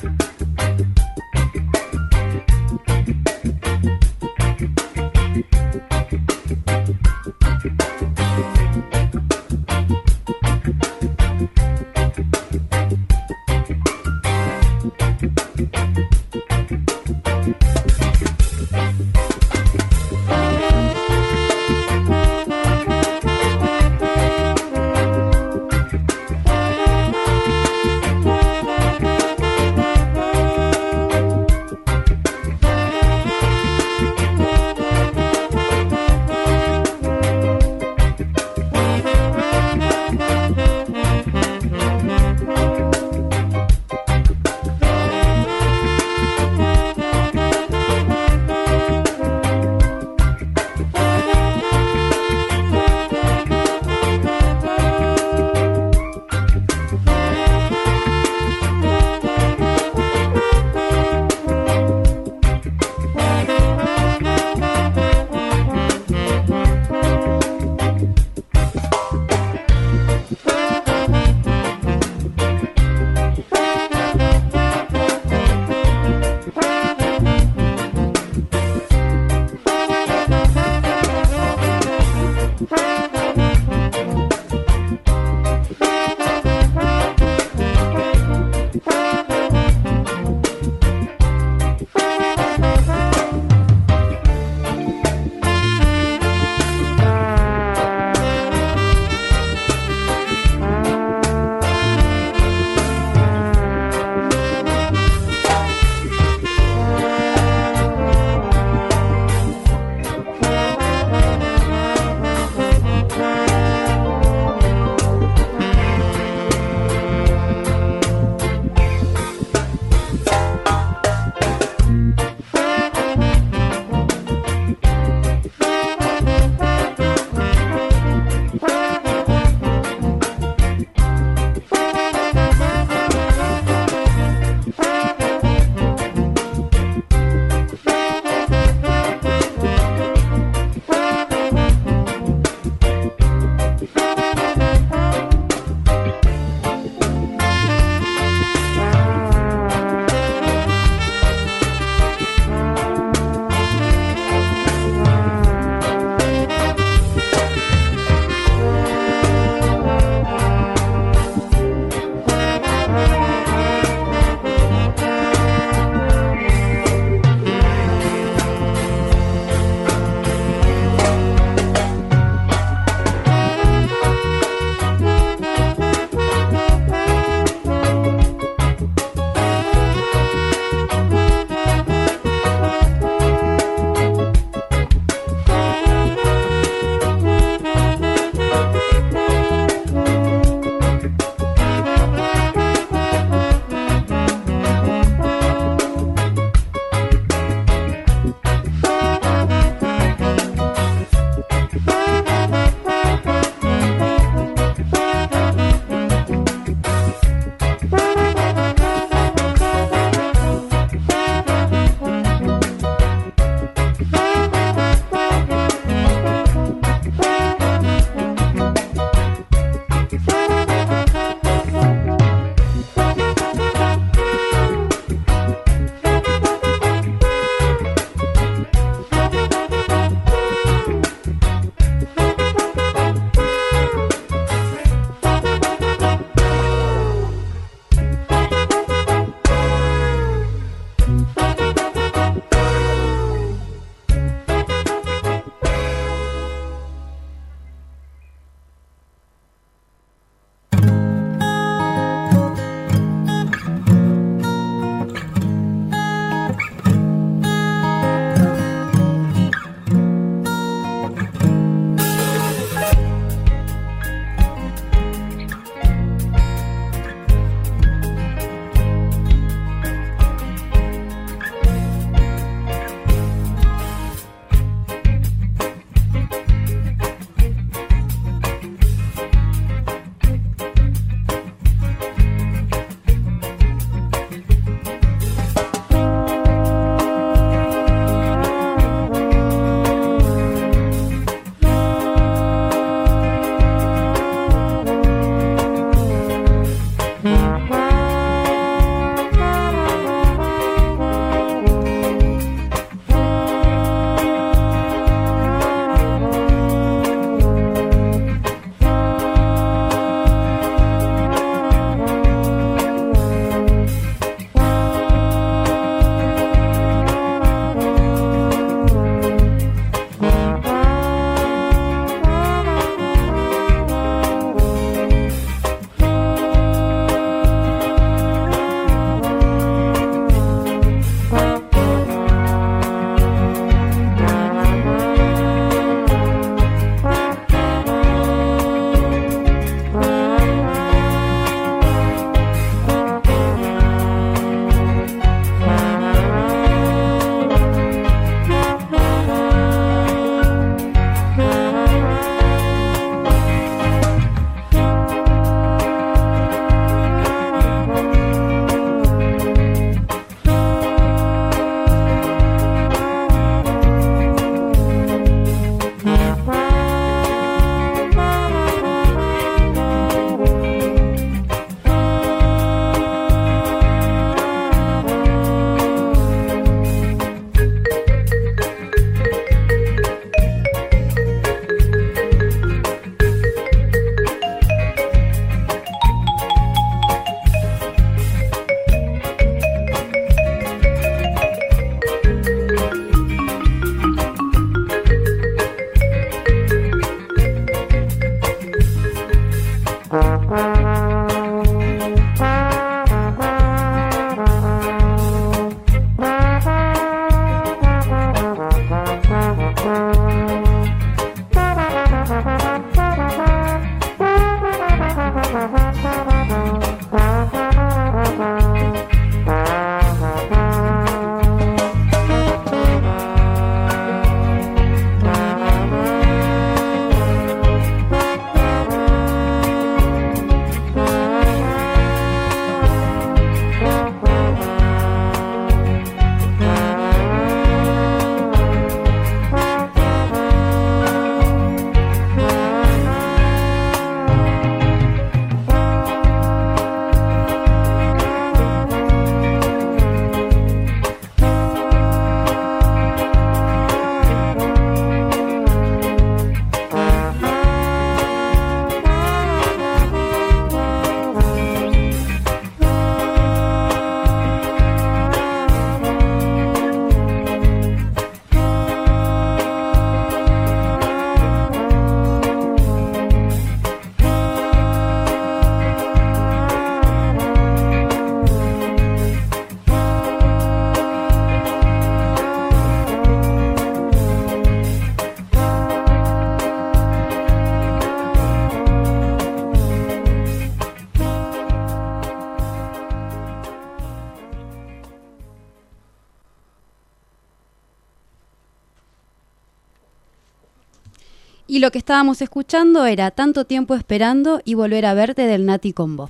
Y lo que estábamos escuchando era Tanto tiempo esperando y volver a verte del Nati Combo.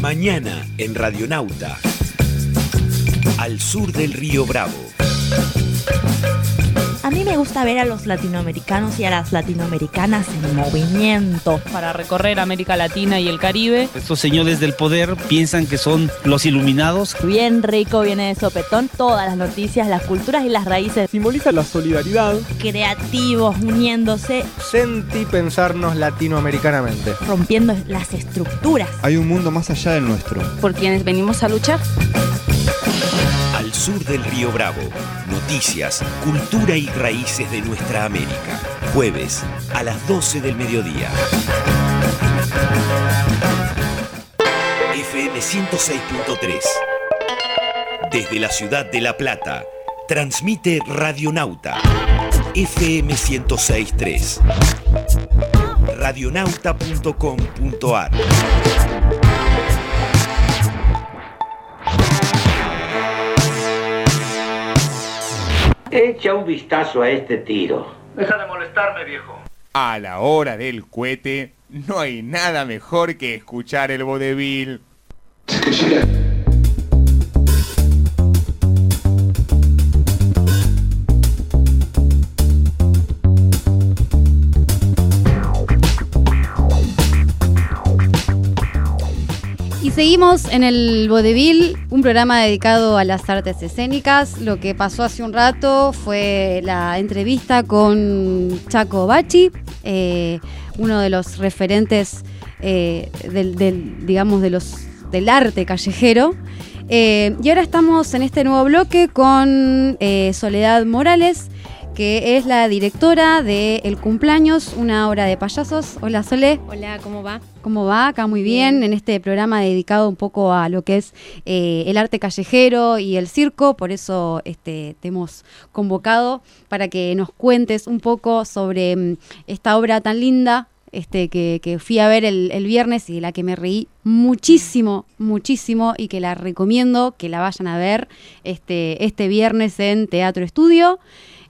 Mañana en Radionauta. Al sur del río Bravo. A mí me gusta ver a los latinoamericanos y a las latinoamericanas en movimiento. Para recorrer América Latina y el Caribe. Estos señores del poder piensan que son los iluminados. Bien rico viene de sopetón todas las noticias, las culturas y las raíces. Simboliza la solidaridad. Creativos, uniéndose. Sentí pensarnos latinoamericanamente. Rompiendo las estructuras. Hay un mundo más allá del nuestro. Por quienes venimos a luchar. Al sur del río Bravo. Noticias, cultura y raíces de nuestra América. Jueves a las 12 del mediodía. FM 106.3. Desde la ciudad de La Plata, transmite Radionauta. FM 106.3. Radionauta.com.ar. Echa un vistazo a este tiro. Deja de molestarme, viejo. A la hora del cohete, no hay nada mejor que escuchar el vodevil. Seguimos en el Vodevil, un programa dedicado a las artes escénicas. Lo que pasó hace un rato fue la entrevista con Chaco Bachi, eh, uno de los referentes eh, del, digamos, del arte callejero. Eh, y ahora estamos en este nuevo bloque con Soledad Morales, que es la directora de El Cumpleaños, una obra de payasos. Hola Sole. Hola, ¿cómo va? ¿Cómo va? Acá muy bien, en este programa dedicado un poco a lo que es eh, el arte callejero y el circo, por eso este, te hemos convocado para que nos cuentes un poco sobre mm, esta obra tan linda este, que, que fui a ver el, el viernes y de la que me reí muchísimo, muchísimo y que la recomiendo que la vayan a ver este, este viernes en Teatro Estudio.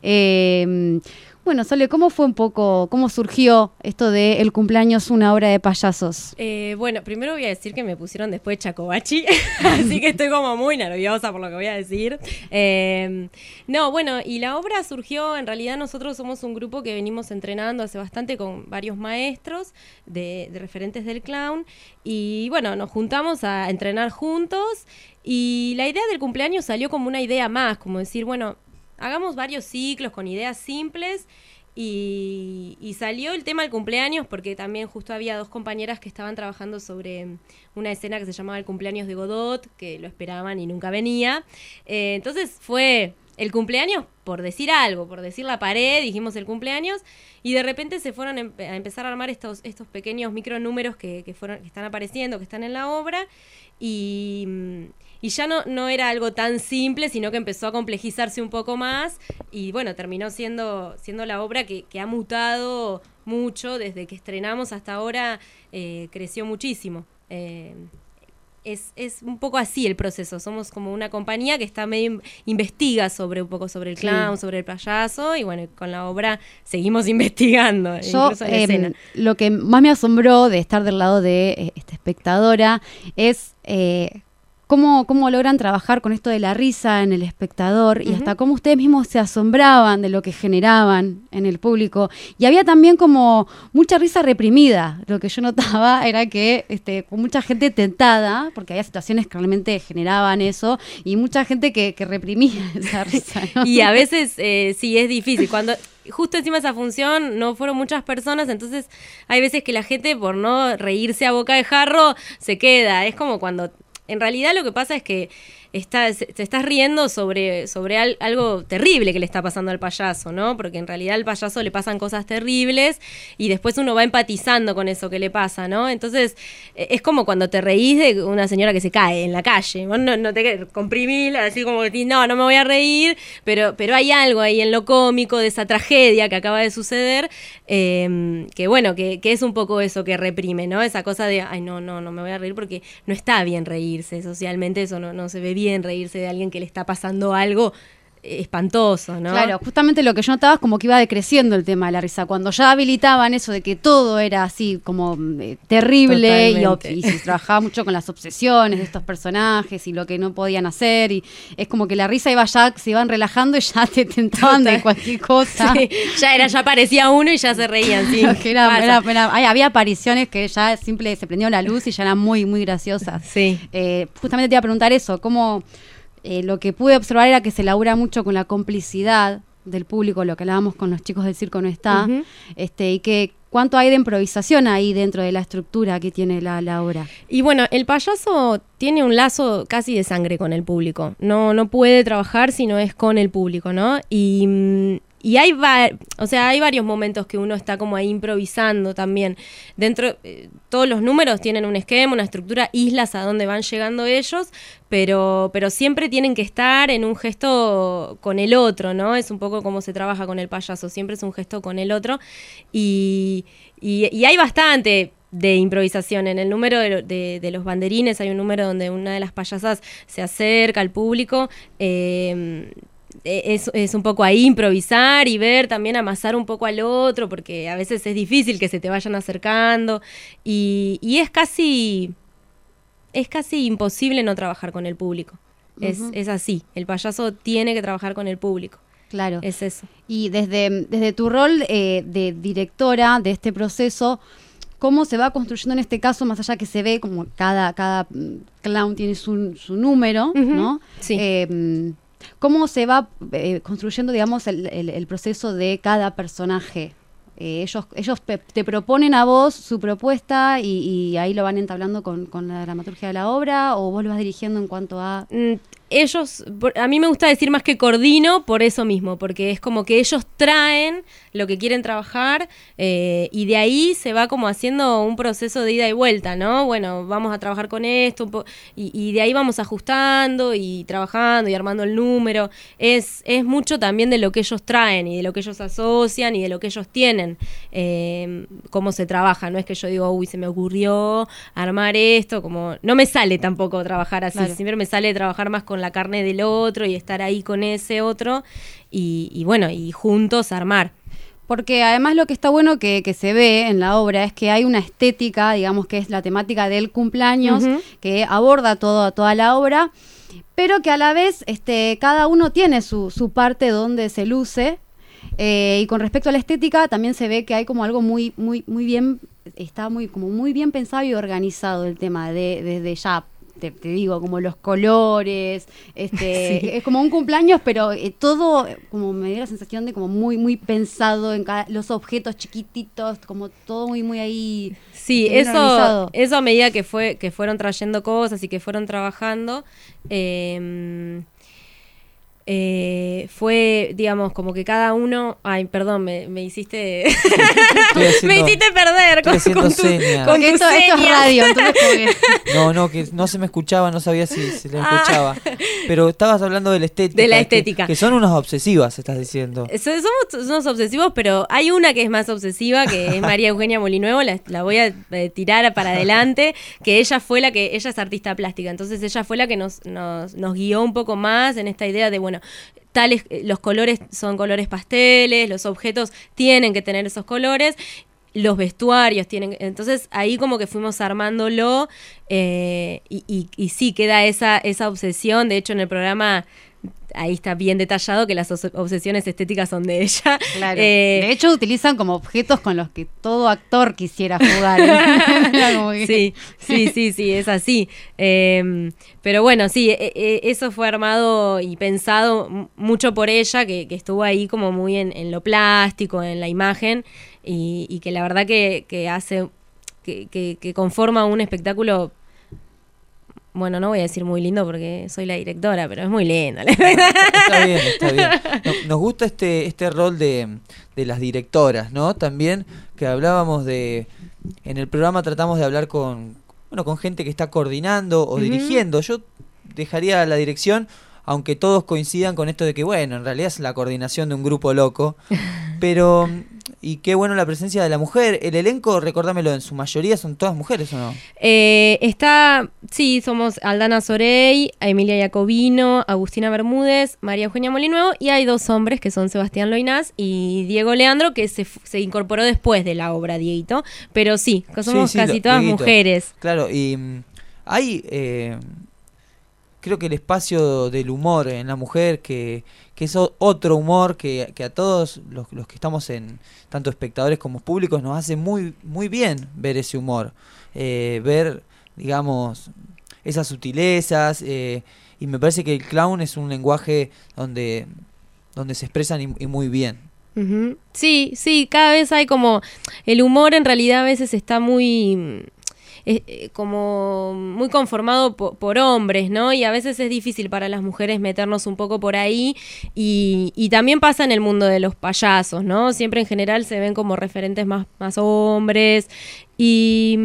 Eh, bueno, Sole, ¿cómo fue un poco, cómo surgió esto de el cumpleaños una hora de payasos? Eh, bueno, primero voy a decir que me pusieron después Chacobachi, así que estoy como muy nerviosa por lo que voy a decir. Eh, no, bueno, y la obra surgió, en realidad nosotros somos un grupo que venimos entrenando hace bastante con varios maestros de referentes del clown, y bueno, nos juntamos a entrenar juntos, y la idea del cumpleaños salió como una idea más, como decir, bueno, hagamos varios ciclos con ideas simples y, salió el tema del cumpleaños porque también justo había dos compañeras que estaban trabajando sobre una escena que se llamaba el cumpleaños de Godot, que lo esperaban y nunca venía. Eh, entonces fue el cumpleaños por decir algo, por decir la pared, dijimos el cumpleaños, y de repente se fueron a empezar a armar estos, estos pequeños micronúmeros que, que, fueron, que están apareciendo, que están en la obra, y, y ya no, no era algo tan simple, sino que empezó a complejizarse un poco más, y bueno, terminó siendo, siendo la obra que, que ha mutado mucho, desde que estrenamos hasta ahora, eh, creció muchísimo. Eh, es, es, un poco así el proceso. Somos como una compañía que está medio investiga sobre un poco sobre el clown, sí. sobre el payaso, y bueno, con la obra seguimos investigando. Yo, eh, lo que más me asombró de estar del lado de eh, esta espectadora es eh, cómo, cómo logran trabajar con esto de la risa en el espectador y uh -huh. hasta cómo ustedes mismos se asombraban de lo que generaban en el público. Y había también como mucha risa reprimida. Lo que yo notaba era que este, mucha gente tentada, porque había situaciones que realmente generaban eso, y mucha gente que, que reprimía esa risa. ¿no? y a veces eh, sí es difícil. Cuando justo encima de esa función no fueron muchas personas, entonces hay veces que la gente por no reírse a boca de jarro se queda. Es como cuando en realidad lo que pasa es que está, se, estás riendo sobre, sobre al, algo terrible que le está pasando al payaso, ¿no? Porque en realidad al payaso le pasan cosas terribles y después uno va empatizando con eso que le pasa, ¿no? Entonces e, es como cuando te reís de una señora que se cae en la calle. Vos no, no te comprimís, así como que no, no me voy a reír, pero, pero hay algo ahí en lo cómico de esa tragedia que acaba de suceder, eh, que bueno, que, que es un poco eso que reprime, ¿no? Esa cosa de, ay, no, no, no me voy a reír porque no está bien reírse socialmente, eso no, no se ve bien reírse de alguien que le está pasando algo espantoso, ¿no? Claro, justamente lo que yo notaba es como que iba decreciendo el tema de la risa. Cuando ya habilitaban eso de que todo era así como eh, terrible y, ob- Totalmente. y se trabajaba mucho con las obsesiones de estos personajes y lo que no podían hacer y es como que la risa iba ya, se iban relajando y ya te tentaban de cualquier cosa. Sí, ya era, ya aparecía uno y ya se reían, sí. Lo que era- pasa. era- era- ay, había apariciones que ya simple se prendió la luz y ya eran muy, muy graciosas. Sí. Eh, justamente te iba a preguntar eso, cómo eh, lo que pude observar era que se labura mucho con la complicidad del público, lo que hablábamos con los chicos del circo no está, este, y que cuánto hay de improvisación ahí dentro de la estructura que tiene la, la obra. Y bueno, el payaso tiene un lazo casi de sangre con el público. No, no puede trabajar si no es con el público, ¿no? Y, mm, y hay, o sea, hay varios momentos que uno está como ahí improvisando también. Dentro, eh, todos los números tienen un esquema, una estructura, islas a donde van llegando ellos, pero, pero siempre tienen que estar en un gesto con el otro, ¿no? Es un poco como se trabaja con el payaso, siempre es un gesto con el otro. Y, y, y hay bastante de improvisación. En el número de, de- de los banderines hay un número donde una de las payasas se acerca al público. eh, es, es un poco ahí improvisar y ver también amasar un poco al otro, porque a veces es difícil que se te vayan acercando. Y, y es casi. Es casi imposible no trabajar con el público. es, es así. El payaso tiene que trabajar con el público. Claro. Es eso. Y desde, desde tu rol eh, de directora de este proceso, ¿cómo se va construyendo en este caso, más allá que se ve como cada, cada mm, clown tiene su, su número, ¿no? Sí. Eh, mm, ¿Cómo se va eh, construyendo, digamos, el, el- proceso de cada personaje? Eh, ellos ellos te proponen a vos su propuesta y, ahí lo van entablando con, con la dramaturgia de la obra o vos lo vas dirigiendo en cuanto a... Ellos, a mí me gusta decir más que coordino por eso mismo, porque es como que ellos traen lo que quieren trabajar eh, y de ahí se va como haciendo un proceso de ida y vuelta, ¿no? Bueno, vamos a trabajar con esto un po- y, y de ahí vamos ajustando y trabajando y armando el número. Es, es mucho también de lo que ellos traen y de lo que ellos asocian y de lo que ellos tienen, eh, cómo se trabaja. No es que yo digo, uy, se me ocurrió armar esto, como no me sale tampoco trabajar así, Claro. siempre me sale trabajar más con la carne del otro y estar ahí con ese otro y, y bueno, y juntos armar. Porque además lo que está bueno que, que se ve en la obra es que hay una estética, digamos que es la temática del cumpleaños, que aborda todo, toda la obra, pero que a la vez este, cada uno tiene su, su parte donde se luce. eh, y con respecto a la estética, también se ve que hay como algo muy, muy, muy bien, está muy, como muy bien pensado y organizado el tema de, desde ya. Te, te digo, como los colores, este, Sí. es como un cumpleaños, pero eh, todo, como me dio la sensación de como muy, muy pensado en cada, los objetos chiquititos, como todo muy, muy ahí. Sí, este, eso, organizado. eso a medida que fue, que fueron trayendo cosas y que fueron trabajando, eh, eh, fue, digamos, como que cada uno, ay, perdón, me, me hiciste, me hiciste perder con, con tu, con esto, esto es radio, entonces como que- No, no, que no se me escuchaba, no sabía si se le Ah. escuchaba. Pero estabas hablando de la estética. De la que- estética. Que, son unas obsesivas, estás diciendo. So- Somos unos obsesivos, pero hay una que es más obsesiva, que es María Eugenia Molinuevo, la, la voy a eh, tirar para adelante, que ella fue la que, ella es artista plástica, entonces ella fue la que nos, nos, nos guió un poco más en esta idea de, bueno, tales, eh, los colores son colores pasteles, los objetos tienen que tener esos colores, los vestuarios tienen, entonces ahí como que fuimos armándolo eh, y, y- y sí queda esa, esa obsesión, de hecho en el programa ahí está bien detallado que las obsesiones estéticas son de ella. Claro. Eh, de hecho, utilizan como objetos con los que todo actor quisiera jugar. Sí, sí, sí, sí, es así. Eh, pero bueno, sí, e- e- eso fue armado y pensado mucho por ella, que, que estuvo ahí como muy en, en lo plástico, en la imagen, y, y que la verdad que, que hace, que conforma un espectáculo. Bueno, no voy a decir muy lindo porque soy la directora, pero es muy lindo. Está bien, está bien. No- Nos gusta este, este rol de, de las directoras, ¿no? También que hablábamos de... En el programa tratamos de hablar con, bueno, con gente que está coordinando o dirigiendo. Yo dejaría la dirección, aunque todos coincidan con esto de que, bueno, en realidad es la coordinación de un grupo loco. Pero y qué bueno la presencia de la mujer. El elenco, recordámelo, en su mayoría son todas mujeres, ¿o no? Eh, está, sí, somos Aldana Sorey, Emilia Jacobino, Agustina Bermúdez, María Eugenia Molinuevo y hay dos hombres que son Sebastián Loinás y Diego Leandro que se, se incorporó después de la obra, Dieguito. Pero sí, somos Sí, sí, casi lo- todas Dieguito. mujeres. Claro, y mm, hay, eh, creo que el espacio del humor en la mujer, que, que es otro humor que, que a todos los, los que estamos en, tanto espectadores como públicos, nos hace muy, muy bien ver ese humor. Eh, ver, digamos, esas sutilezas. eh, y me parece que el clown es un lenguaje donde, donde se expresan y- muy bien. Sí, sí, cada vez hay como el humor en realidad a veces está muy eh, como muy conformado po- por hombres, ¿no? Y a veces es difícil para las mujeres meternos un poco por ahí y, también pasa en el mundo de los payasos, ¿no? Siempre en general se ven como referentes más, hombres y...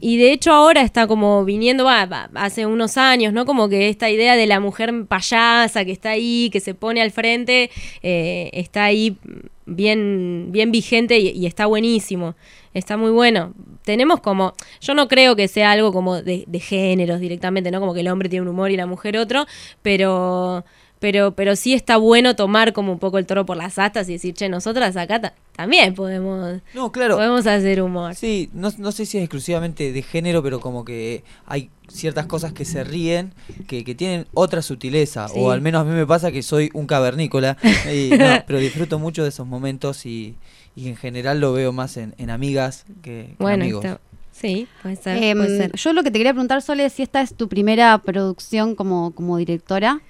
y de hecho ahora está como viniendo, va, hace unos años, ¿no? Como que esta idea de la mujer payasa que está ahí, que se pone al frente, eh, está ahí bien, bien vigente y, está buenísimo. Está muy bueno. Tenemos como, yo no creo que sea algo como de, de géneros directamente, ¿no? Como que el hombre tiene un humor y la mujer otro, pero, pero, pero sí está bueno tomar como un poco el toro por las astas y decir, che, nosotras acá ta- también podemos, No, claro. podemos hacer humor. Sí, no, no sé si es exclusivamente de género, pero como que hay ciertas cosas que se ríen, que, que tienen otra sutileza, Sí. o al menos a mí me pasa que soy un cavernícola, y no, pero disfruto mucho de esos momentos y, y en general lo veo más en, en amigas que, que Bueno, amigos. está- sí, puede ser, Em, puede ser. Yo lo que te quería preguntar, Sole, es si esta es tu primera producción como, como directora.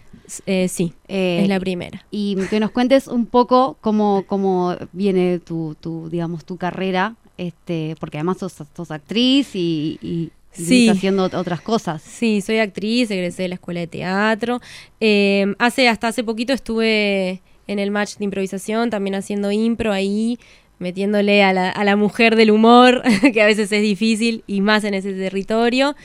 Eh, sí, es la primera. Y que nos cuentes un poco cómo, cómo viene tu, tu, digamos, tu carrera, este, porque además sos, sos actriz y, y Sí. haciendo ot- otras cosas. Sí, soy actriz, egresé de la escuela de teatro. Eh, hace, hasta hace poquito estuve en el match de improvisación, también haciendo impro ahí, metiéndole a la, a la mujer del humor, que a veces es difícil, y más en ese territorio.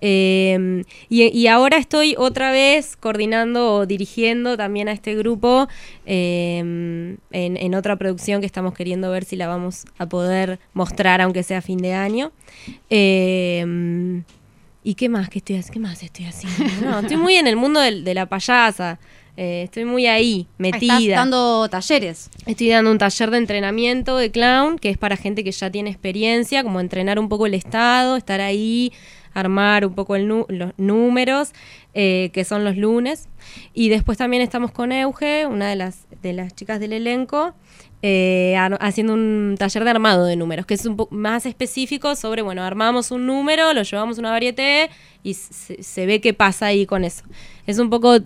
Eh, y, y ahora estoy otra vez coordinando o dirigiendo también a este grupo eh, en, en otra producción que estamos queriendo ver si la vamos a poder mostrar, aunque sea fin de año. Eh, ¿Y qué más? ¿Qué, estoy, ¿Qué más estoy haciendo? No, estoy muy en el mundo del- de, la payasa. eh, estoy muy ahí, metida. Estás dando talleres. Estoy dando un taller de entrenamiento de clown, que es para gente que ya tiene experiencia, como entrenar un poco el estado, estar ahí, armar un poco el los números, eh, que son los lunes. Y después también estamos con Euge, una de las, de las chicas del elenco, eh, haciendo un taller de armado de números, que es un poco más específico sobre, bueno, armamos un número, lo llevamos a una varieté y se, ve qué pasa ahí con eso. Es un poco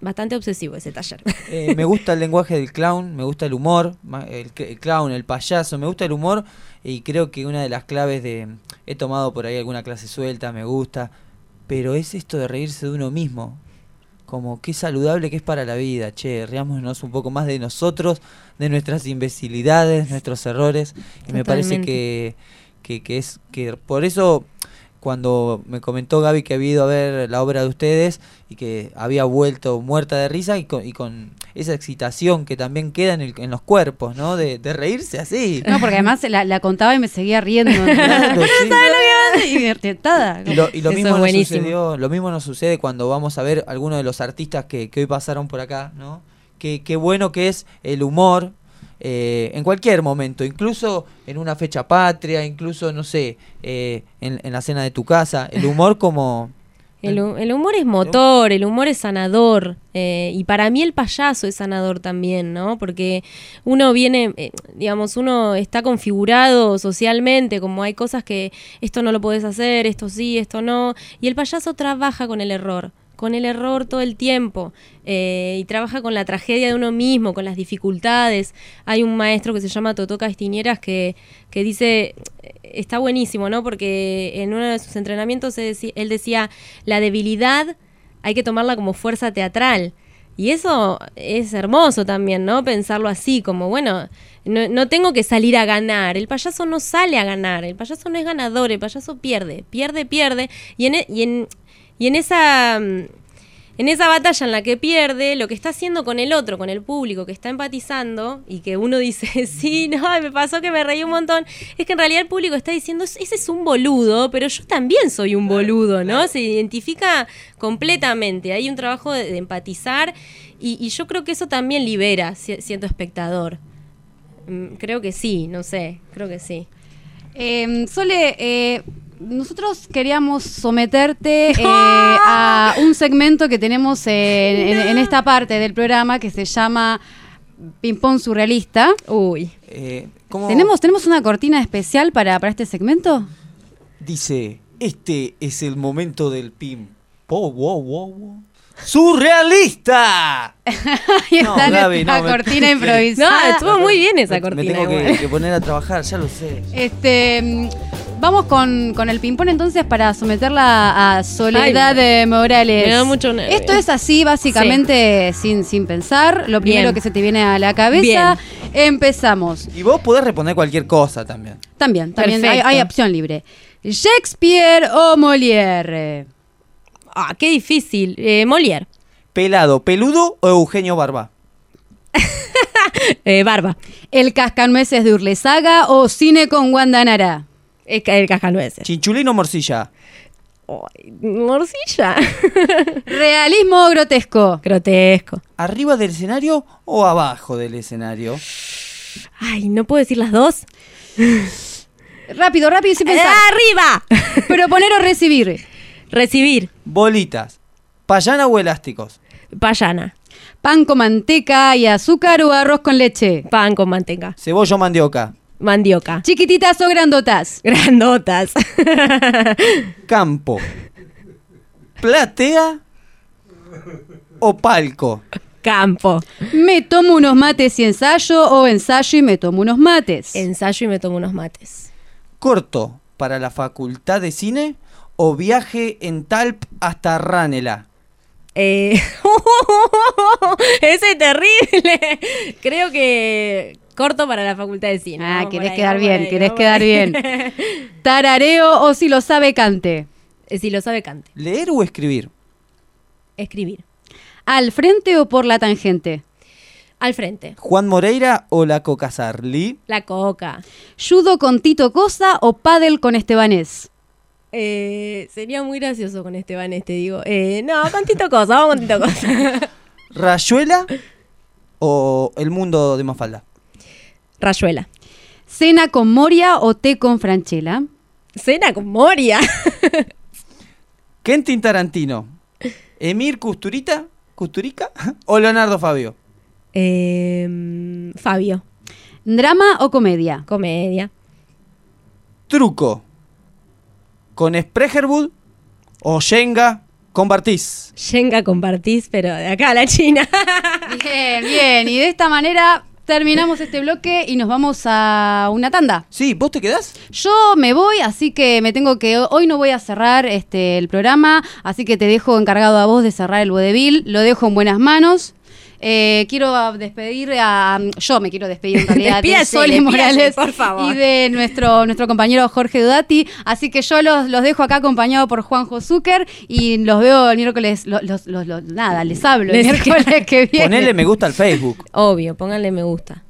bastante obsesivo ese taller. Eh, me gusta el lenguaje del clown, me gusta el humor, el clown, el payaso, me gusta el humor y creo que una de las claves de... He tomado por ahí alguna clase suelta, me gusta, pero es esto de reírse de uno mismo. Como qué saludable que es para la vida, che, riámonos un poco más de nosotros, de nuestras imbecilidades, nuestros errores. Y me parece que, que, que es que por eso cuando me comentó Gaby que había ido a ver la obra de ustedes y que había vuelto muerta de risa y con, y con esa excitación que también queda en, el- en los cuerpos, ¿no? De, de reírse así. No, porque además la, la contaba y me seguía riendo. Claro, sí. Y lo, y lo mismo es nos sucedió, lo mismo nos sucede cuando vamos a ver algunos de los artistas que, que hoy pasaron por acá, ¿no? Qué, qué bueno que es el humor eh, en cualquier momento, incluso en una fecha patria, incluso, no sé, eh, en, en la cena de tu casa, el humor como... El, el humor es motor, el humor es sanador. eh, y para mí el payaso es sanador también, ¿no? Porque uno viene, eh, digamos, uno está configurado socialmente, como hay cosas que esto no lo puedes hacer, esto sí, esto no. Y el payaso trabaja con el error, con el error todo el tiempo. eh, y trabaja con la tragedia de uno mismo, con las dificultades. Hay un maestro que se llama Totó Castiñeras que, que dice, está buenísimo, ¿no? Porque en uno de sus entrenamientos él decí- él decía, la debilidad hay que tomarla como fuerza teatral. Y eso es hermoso también, ¿no? Pensarlo así, como, bueno, no, no tengo que salir a ganar. El payaso no sale a ganar, el payaso no es ganador, el payaso pierde, pierde, pierde. Y e- y en, y en esa... mm, en esa batalla en la que pierde, lo que está haciendo con el otro, con el público que está empatizando y que uno dice, sí, no, me pasó que me reí un montón, es que en realidad el público está diciendo, ese es un boludo, pero yo también soy un boludo, ¿no? Se identifica completamente, hay un trabajo de, de empatizar y, y yo creo que eso también libera si- siendo espectador. Mm, Creo que sí, no sé, creo que sí. Eh, Sole, eh, nosotros queríamos someterte eh, a un segmento que tenemos en, en- en esta parte del programa que se llama Ping Pong Surrealista. Uy. Eh, ¿cómo ¿Tenemos, ¿Tenemos una cortina especial para, para este segmento? dice? Este es el momento del pim. Wow, wow, wow, wow. ¡Surrealista! Ahí No, está Gaby, nuestra no, me- cortina que- improvisada. No, estuvo muy bien esa Me- cortina. Me tengo que, que poner a trabajar, ya lo sé. Este, mm, vamos con, con el ping-pong entonces para someterla a Soledad Ay, de Morales. me da mucho nervio. Esto es así, básicamente, sin, sin pensar. Lo primero Bien. que se te viene a la cabeza. Empezamos. Y vos podés responder cualquier cosa también. También, también hay, opción libre. Shakespeare o Molière. Ah, qué difícil. Eh, Molière. ¿Pelado, peludo o Eugenio Barba? Eh, Barba. El cascanueces de Urlesaga o cine con Wanda Nara. El, ca- el cascanueces. ¿Chinchulín o morcilla? Morcilla. Realismo o grotesco. Grotesco. ¿Arriba del escenario o abajo del escenario? Ay, ¿no puedo decir las dos? Rápido, rápido y sin pensar. ¡Arriba! Proponer o recibir. Recibir. Bolitas. ¿Payana o elásticos? Payana. Pan con manteca y azúcar o arroz con leche. Pan con manteca. ¿Cebolla o mandioca? Mandioca. Chiquititas o grandotas. Grandotas. Campo. ¿Platea o palco? Campo. Me tomo unos mates y ensayo o ensayo y me tomo unos mates. Ensayo y me tomo unos mates. ¿Corto para la facultad de cine o viaje en Talp hasta Ranela? Eh, ese es terrible. Creo que corto para la facultad de cine. Ah, querés ahí, quedar bien, ahí, querés quedar bien. Tarareo o si lo sabe cante. Eh, Si lo sabe, cante. ¿Leer o escribir? Escribir. Al frente o por la tangente. Al frente. ¿Juan Moreira o la Cocasarli? La coca. Judo con Tito Cosa o pádel con Estebanés. Eh, sería muy gracioso con Esteban este, digo. Eh, no, con Tito Cosa, vamos con Tito Cosa. ¿Rayuela o el mundo de Mafalda? Rayuela. Cena con Moria o té con Franchella. Cena con Moria. Quentin Tarantino. ¿Emir Custurita? ¿Custurica? ¿O Leonardo Fabio? Eh, Fabio. Drama o comedia. Comedia. Truco. ¿Con Sprecherwood o Shenga con Bartiz? Shenga compartís, pero de acá a la China. Bien, bien. Y de esta manera terminamos este bloque y nos vamos a una tanda. Sí, ¿vos te quedás? Yo me voy, así que me tengo que. Hoy no voy a cerrar este el programa, así que te dejo encargado a vos de cerrar el vodevil. Lo dejo en buenas manos. Eh, quiero despedir a. Yo me quiero despedir en realidad de Sole Morales por favor. y de nuestro, nuestro compañero Jorge Dudati. Así que yo los, los dejo acá acompañado por Juanjo Zucker y los veo el miércoles. Los, los- los- los- nada, les hablo el Les- miércoles que viene. Ponele me gusta al Facebook. Obvio, pónganle me gusta.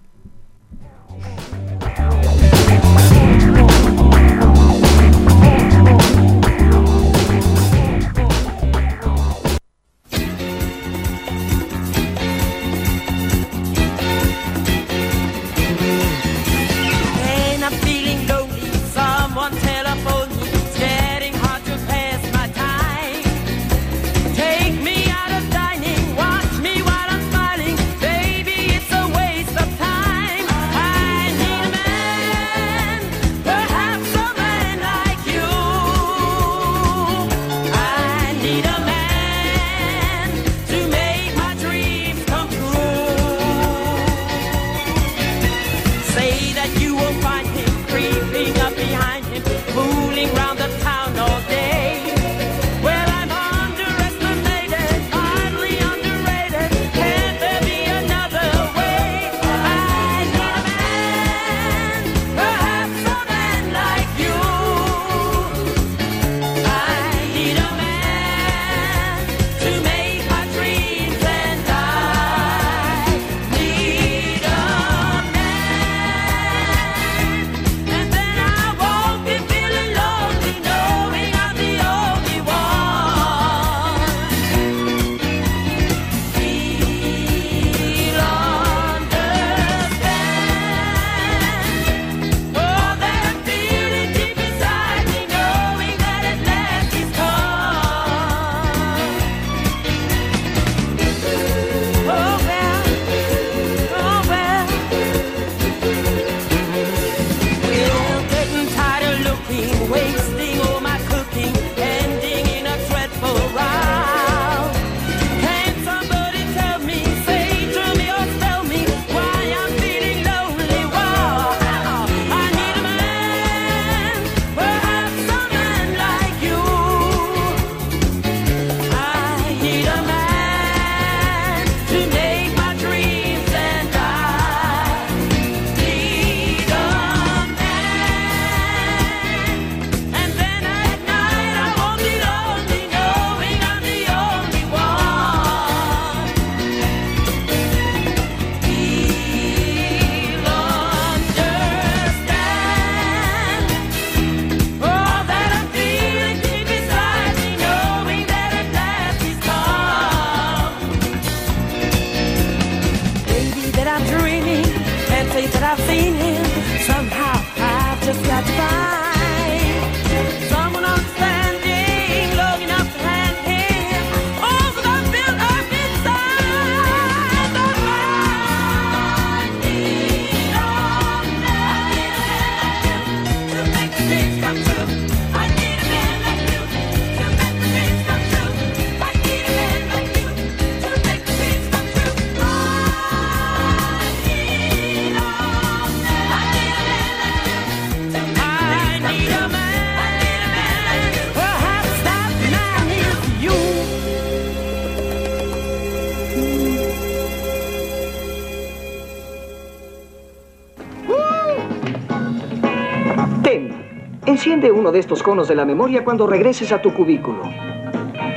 Uno de estos conos de la memoria cuando regreses a tu cubículo.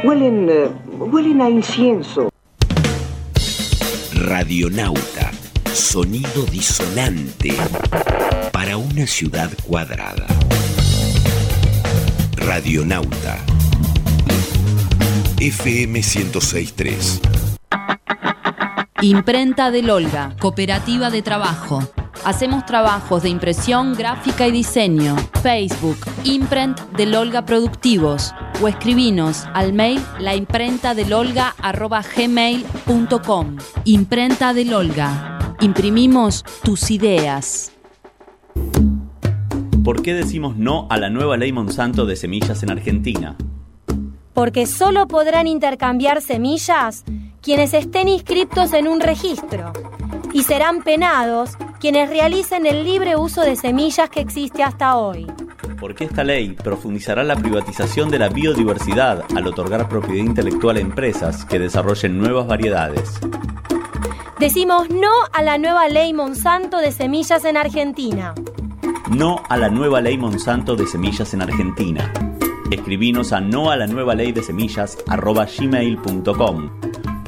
Huelen, eh, huelen a incienso. Radionauta. Sonido disonante para una ciudad cuadrada. Radionauta. FM 1063. Imprenta del Olga, Cooperativa de Trabajo. Hacemos trabajos de impresión, gráfica y diseño. Facebook, Imprent del Olga Productivos. O escribinos al mail laimprentadelolga.gmail.com Imprenta del Olga. Imprimimos tus ideas. ¿Por qué decimos no a la nueva ley Monsanto de semillas en Argentina? Porque solo podrán intercambiar semillas quienes estén inscriptos en un registro y serán penados quienes realicen el libre uso de semillas que existe hasta hoy. Porque esta ley profundizará la privatización de la biodiversidad al otorgar propiedad intelectual a empresas que desarrollen nuevas variedades. Decimos no a la nueva ley Monsanto de semillas en Argentina. No a la nueva ley Monsanto de semillas en Argentina. Escribinos a no a la nueva ley de semillas arroba gmail.com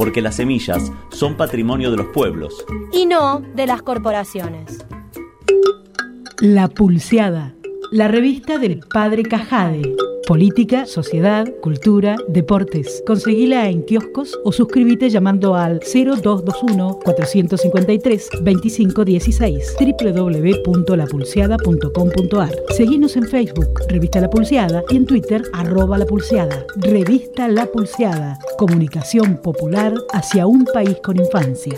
porque las semillas son patrimonio de los pueblos. Y no de las corporaciones. La Pulseada, la revista del Padre Cajade. Política, sociedad, cultura, deportes. Conseguila en kioscos o suscríbete llamando al 0221-453-2516 www.lapulseada.com.ar Seguinos en Facebook, Revista La Pulseada y en Twitter, arroba La Pulseada. Revista La Pulseada, comunicación popular hacia un país con infancia.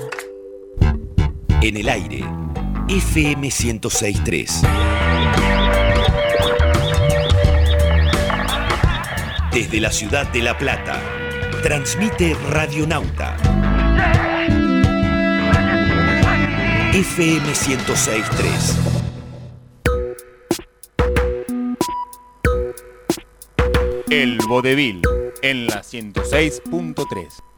En el aire, FM 1063. Desde la ciudad de La Plata, transmite Radionauta. FM 1063. El Vodevil en la 106.3.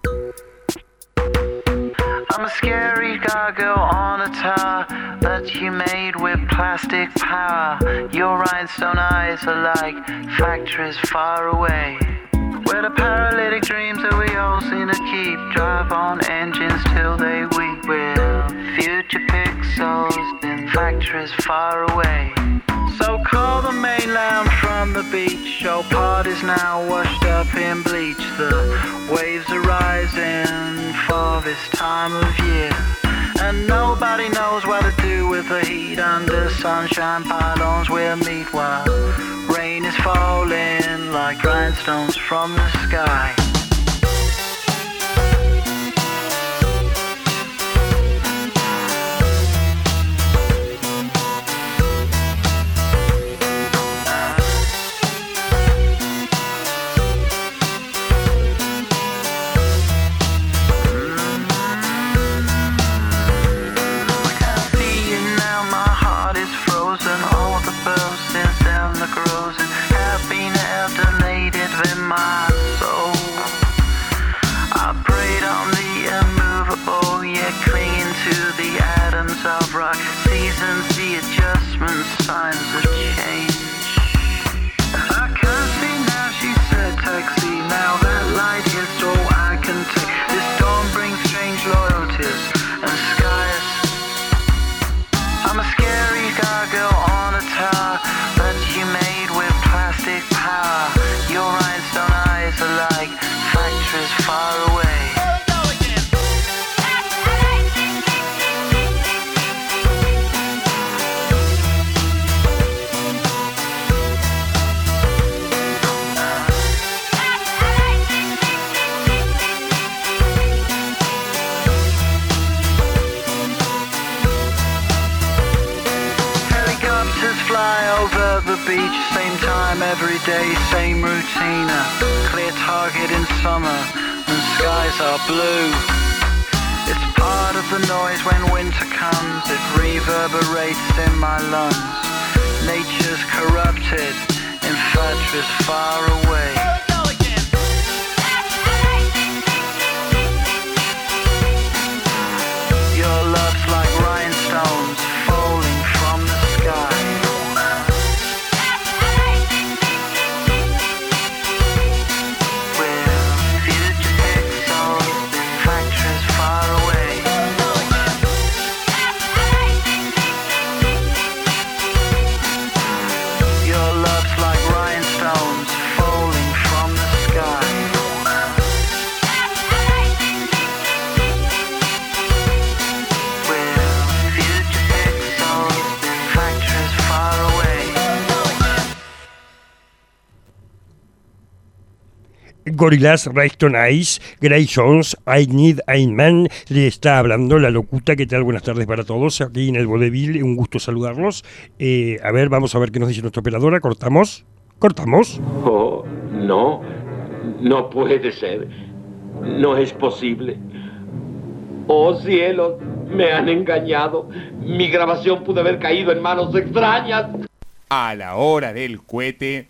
I'm a scary gargoyle on a tower that you made with plastic power. Your rhinestone eyes are like factories far away. Where the paralytic dreams that we all seem to keep drive on engines till they weak. With future pixels in factories far away. So call the mainland from the beach. Your part is now washed up in bleach. The waves are rising for this time of year. And nobody knows what to do with the heat under sunshine pylons we'll meet while rain is falling like grindstones from the sky. Gorillaz, Rayston Ice, Gray Jones, I Need a Man, le está hablando la locuta. ¿Qué tal? Buenas tardes para todos aquí en el Vodevil. Un gusto saludarlos. Eh, a ver, vamos a ver qué nos dice nuestra operadora. ¿Cortamos? ¿Cortamos? Oh, no, no puede ser. No es posible. Oh cielos, me han engañado. Mi grabación pudo haber caído en manos extrañas. A la hora del cohete,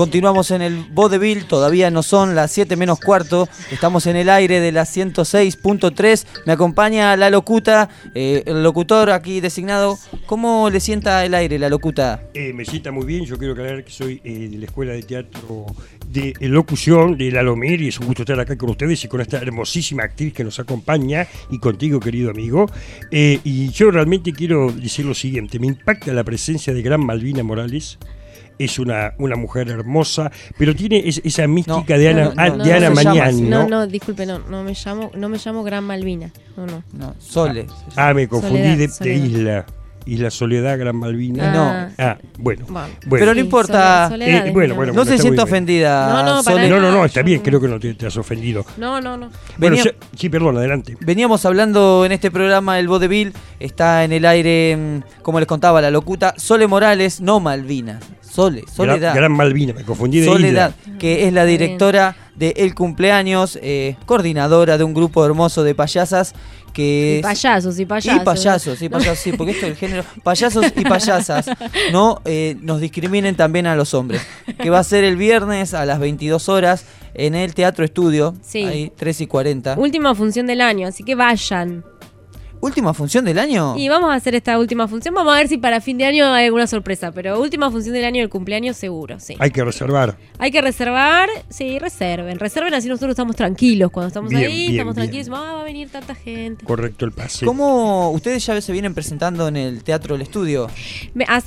Continuamos en el vodevil, todavía no son las 7 menos cuarto, estamos en el aire de la 106.3, me acompaña la locuta, eh, el locutor aquí designado, ¿cómo le sienta el aire la locuta? Eh, me sienta muy bien, yo quiero aclarar que soy eh, de la Escuela de Teatro de Locución de La Lomir y es un gusto estar acá con ustedes y con esta hermosísima actriz que nos acompaña y contigo, querido amigo. Y yo realmente quiero decir lo siguiente, me impacta la presencia de Gran Malvina Morales. Es una, una mujer hermosa, pero tiene es- esa mística de Ana, ah, de Ana Mañani, No, ¿no? no, disculpe, no, no me llamo, no me llamo Gran Malvina. No, no. No, Sole. Ah, me confundí Soledad, de, de Soledad. isla. Isla Soledad, Gran Malvina. No. Ah, bueno. Bueno. bueno. Pero no importa, Soledad Eh, bueno, bueno, no bueno, se sienta ofendida. No, no, para. No, no, no, está bien, creo que no te, te has ofendido. No, no, no. Bueno, Venía- sí, perdón, adelante. Veníamos hablando en este programa El Vodevil, está en el aire, mm, como les contaba la locuta, Sole Morales, no Malvinas, Sole, Soledad. Gran, Gran Malvina, me confundí de Soledad, isla. que es la directora de El Cumpleaños, eh, coordinadora de un grupo hermoso de payasas que Y es- payasos, y payasos. Y payasos, y payasos, sí, porque esto es el género. Payasos y payasas no eh, nos discriminen también a los hombres. Que va a ser el viernes a las 22 horas en el Teatro Estudio, Sí. ahí 3 y 40. Última función del año, así que vayan. ¿Última función del año? Y vamos a hacer esta última función. Vamos a ver si para fin de año hay alguna sorpresa. Pero última función del año del cumpleaños, seguro, sí. Hay que reservar. Hay que reservar. Sí, reserven. Reserven así nosotros estamos tranquilos. Cuando estamos Bien, ahí, bien, estamos bien. tranquilos. Ah, va a venir tanta gente. Correcto el pase. ¿Cómo ustedes ya se vienen presentando en el Teatro del Estudio?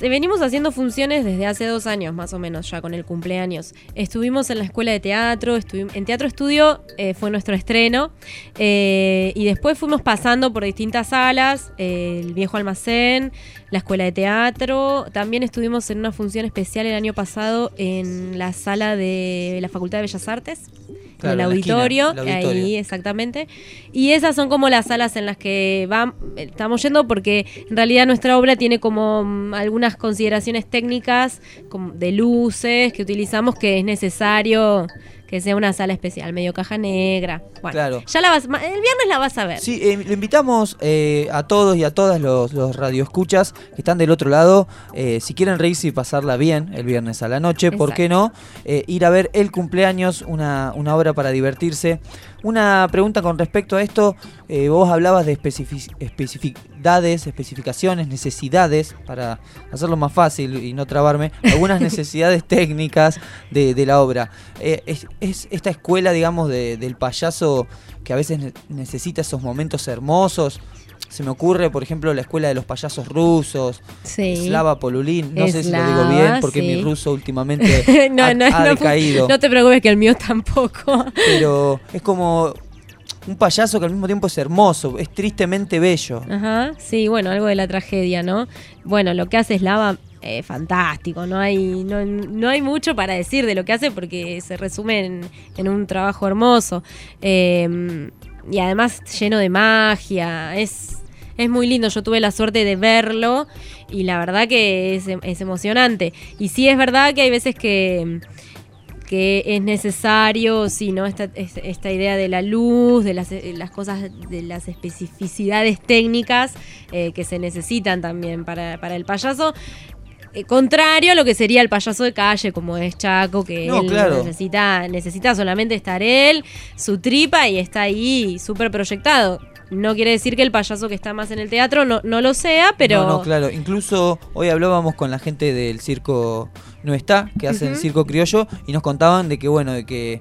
Venimos haciendo funciones desde hace dos años más o menos ya con el cumpleaños. Estuvimos en la escuela de teatro, estuvimos, en Teatro Estudio eh, fue nuestro estreno eh, y después fuimos pasando por distintas salas, eh, el viejo almacén, la escuela de teatro. También estuvimos en una función especial el año pasado en la sala de la Facultad de Bellas Artes. Claro, en el esquina, auditorio, el auditorio. ahí exactamente. Y esas son como las salas en las que estamos yendo porque en realidad nuestra obra tiene como mm, algunas consideraciones técnicas como de luces que utilizamos que es necesario que sea una sala especial, medio caja negra. Bueno, Claro. ya la vas, el viernes la vas a ver. Sí, eh, lo invitamos eh, a todos y a todas los, los radioescuchas que están del otro lado. eh, si quieren reírse y pasarla bien el viernes a la noche, ¿por qué no? Eh, ir a ver el cumpleaños, una, una obra para divertirse. Una pregunta con respecto a esto. vos hablabas de especific- especificidades, especificaciones, necesidades, para hacerlo más fácil y no trabarme, algunas necesidades técnicas de, de la obra. Eh, es, es esta escuela, digamos, de- del payaso que a veces ne- necesita esos momentos hermosos. Se me ocurre, por ejemplo, la escuela de los payasos rusos, Sí. Slava Polulín, no sé si lo digo bien porque sí. mi ruso últimamente no, ha, no, ha no, decaído. no te preocupes que el mío tampoco. Pero es como un payaso que al mismo tiempo es hermoso, es tristemente bello. Ajá, sí, bueno, algo de la tragedia, ¿no? Bueno, lo que hace Slava eh, fantástico, no hay, no, no hay mucho para decir de lo que hace porque se resume en, un trabajo hermoso. Eh, y además lleno de magia, es, es muy lindo, yo tuve la suerte de verlo y la verdad que es, es emocionante. Y sí es verdad que hay veces que que es necesario, sí, ¿no? Esta, es- esta idea de la luz, de las, eh, las cosas, de las especificidades técnicas eh, que se necesitan también para, para el payaso. Eh, contrario a lo que sería el payaso de calle, como es Chaco, que No, él claro. necesita, necesita solamente estar él, su tripa y está ahí súper proyectado. No quiere decir que el payaso que está más en el teatro no, no lo sea, pero... No, no, claro. Incluso hoy hablábamos con la gente del circo No Está, que hacen Ujú. circo criollo, y nos contaban de que, bueno, de que,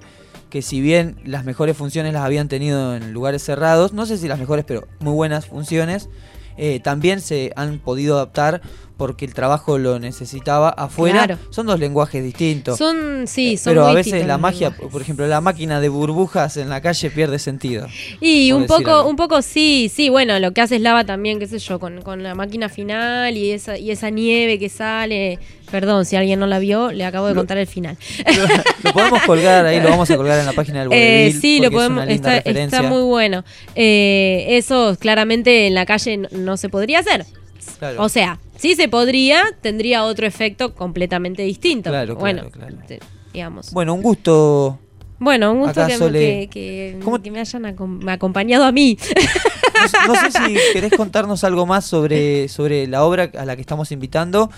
que si bien las mejores funciones las habían tenido en lugares cerrados, no sé si las mejores, pero muy buenas funciones, eh, también se han podido adaptar porque el trabajo lo necesitaba afuera. Claro. Son dos lenguajes distintos. Son, sí, son Pero muy a veces la magia, lenguajes. por ejemplo, la máquina de burbujas en la calle pierde sentido. Y un poco, algo. un poco sí, sí, bueno, lo que hace Slava también, qué sé yo, con, con la máquina final y esa, y esa nieve que sale. Perdón, si alguien no la vio, le acabo de contar el final. Lo podemos colgar ahí, lo vamos a colgar en la página del Eh, sí, lo podemos, una linda está, muy bueno. Eh, eso claramente en la calle no, no se podría hacer. Claro. O sea, sí se podría, tendría otro efecto completamente distinto. Claro, bueno, claro, te- digamos. Bueno, un gusto. Bueno, un gusto que, que- que- que me hayan acom- acompañado a mí. No sé si querés contarnos algo más sobre, sobre la obra a la que estamos invitando.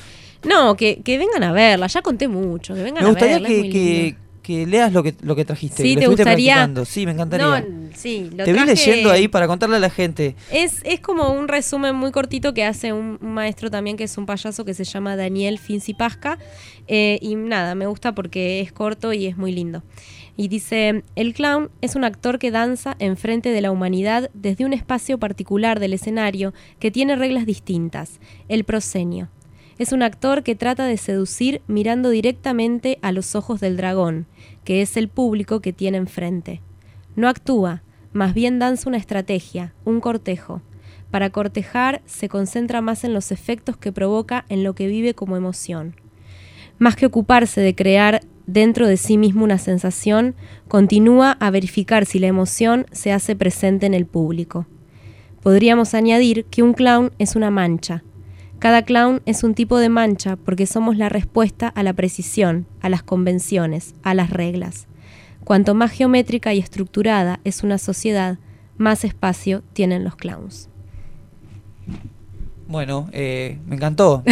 No, que, que vengan a verla, ya conté mucho, que vengan Me a gustaría verla. es que, que. Que leas lo que, lo que trajiste. Sí, que lo ¿te gustaría? practicando. Sí, me encantaría. No, sí, lo Te vi traje- leyendo ahí para contarle a la gente. Es, es como un resumen muy cortito que hace un, un maestro también que es un payaso que se llama Daniel Fincipasca. Eh, y nada, me gusta porque es corto y es muy lindo. Y dice, el clown es un actor que danza enfrente de la humanidad desde un espacio particular del escenario que tiene reglas distintas, el proscenio. Es un actor que trata de seducir mirando directamente a los ojos del dragón, que es el público que tiene enfrente. No actúa, más bien danza una estrategia, un cortejo. Para cortejar se concentra más en los efectos que provoca en lo que vive como emoción. Más que ocuparse de crear dentro de sí mismo una sensación, continúa a verificar si la emoción se hace presente en el público. Podríamos añadir que un clown es una mancha. Cada clown es un tipo de mancha porque somos la respuesta a la precisión, a las convenciones, a las reglas. Cuanto más geométrica y estructurada es una sociedad, más espacio tienen los clowns. Bueno, eh, me encantó.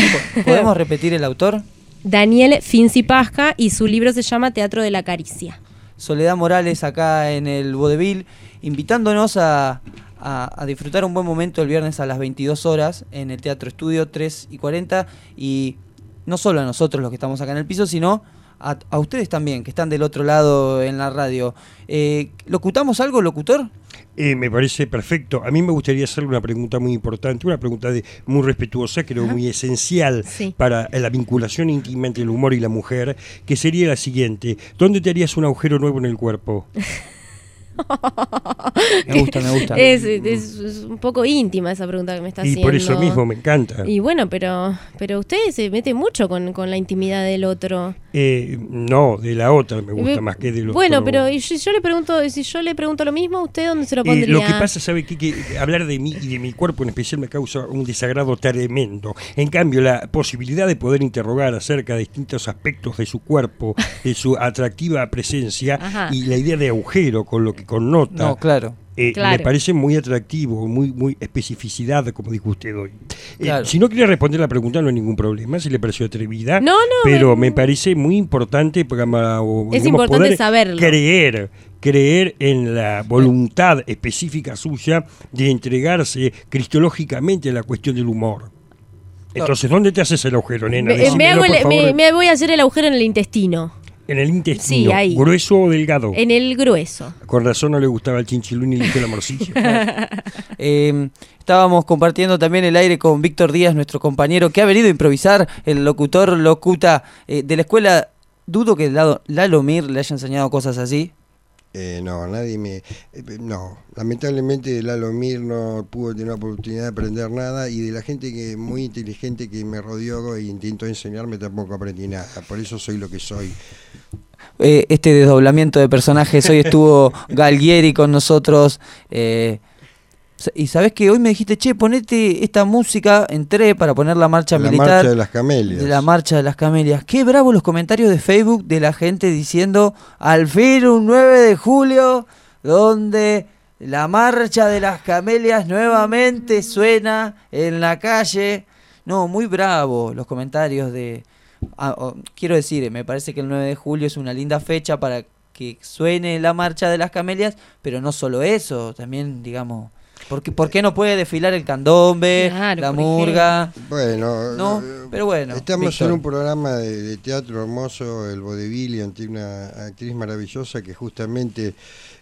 ¿Podemos repetir el autor? Daniel Finzi Pasca y su libro se llama Teatro de la Caricia. Soledad Morales acá en el Vodevil, invitándonos a, a- a disfrutar un buen momento el viernes a las 22 horas en el Teatro Estudio 3 y 40 y no solo a nosotros los que estamos acá en el piso, sino a, a ustedes también que están del otro lado en la radio. Eh, ¿Locutamos algo, locutor? Eh, me parece perfecto. A mí me gustaría hacerle una pregunta muy importante, una pregunta de, muy respetuosa, creo muy esencial Sí. para la vinculación íntima entre el humor y la mujer, que sería la siguiente. ¿Dónde te harías un agujero nuevo en el cuerpo? Me gusta, me gusta. Es, es- es un poco íntima esa pregunta que me está Y haciendo. por eso mismo me encanta. Y bueno, pero, pero usted se mete mucho con, con la intimidad del otro. Eh, no, de la otra me gusta Me- más que de los Bueno, pero y si yo le pregunto, si yo le pregunto lo mismo, ¿usted dónde se lo Eh, pondría? lo que pasa, ¿sabe qué? Que hablar de mí y de mi cuerpo en especial me causa un desagrado tremendo. En cambio, la posibilidad de poder interrogar acerca de distintos aspectos de su cuerpo, de su atractiva presencia Ajá. y la idea de agujero con lo que connota. No, claro. Eh, Claro. Me parece muy atractivo, muy muy especificidad, como dijo usted hoy. Eh, Claro. Si no quiere responder la pregunta, no hay ningún problema, si le pareció atrevida. No, no, Pero me- me parece muy importante para o, Es digamos, importante poder saberlo. creer creer en la voluntad específica suya de entregarse cristológicamente a la cuestión del humor. Entonces, ¿dónde te haces el agujero, nena? Me, me Decímelo, hago el- me- me voy a hacer el agujero en el intestino, En el intestino, Sí, ahí. grueso o delgado. en el grueso. Con razón no le gustaba el chinchilún y le hizo la morcilla. Eh, estábamos compartiendo también el aire con Víctor Díaz, nuestro compañero, que ha venido a improvisar, el locutor locuta eh, de la escuela. Dudo que Lalo Mir le haya enseñado cosas así. Eh, no, nadie me... eh, no, lamentablemente Lalo Mir no pudo tener la oportunidad de aprender nada y de la gente que muy inteligente que me rodeó e intentó enseñarme tampoco aprendí nada. Por eso soy lo que soy. Eh, este desdoblamiento de personajes. Hoy estuvo Galguieri con nosotros. Y sabes que hoy me dijiste, che, ponete esta música, entré para poner la marcha La militar. marcha de las camelias. De la marcha de las camelias. Qué bravo los comentarios de Facebook de la gente diciendo, al fin un 9 de julio, donde la marcha de las camelias nuevamente suena en la calle. No, muy bravo los comentarios de... ah, oh, quiero decir, me parece que el 9 de julio es una linda fecha para que suene la marcha de las camelias, pero no solo eso, también, digamos... ¿Por qué, por qué no puede desfilar el candombe, Claro, la murga? Bueno, No, eh, pero bueno. Estamos Víctor. en un programa de, de teatro hermoso, el vodevil, y ante una actriz maravillosa que justamente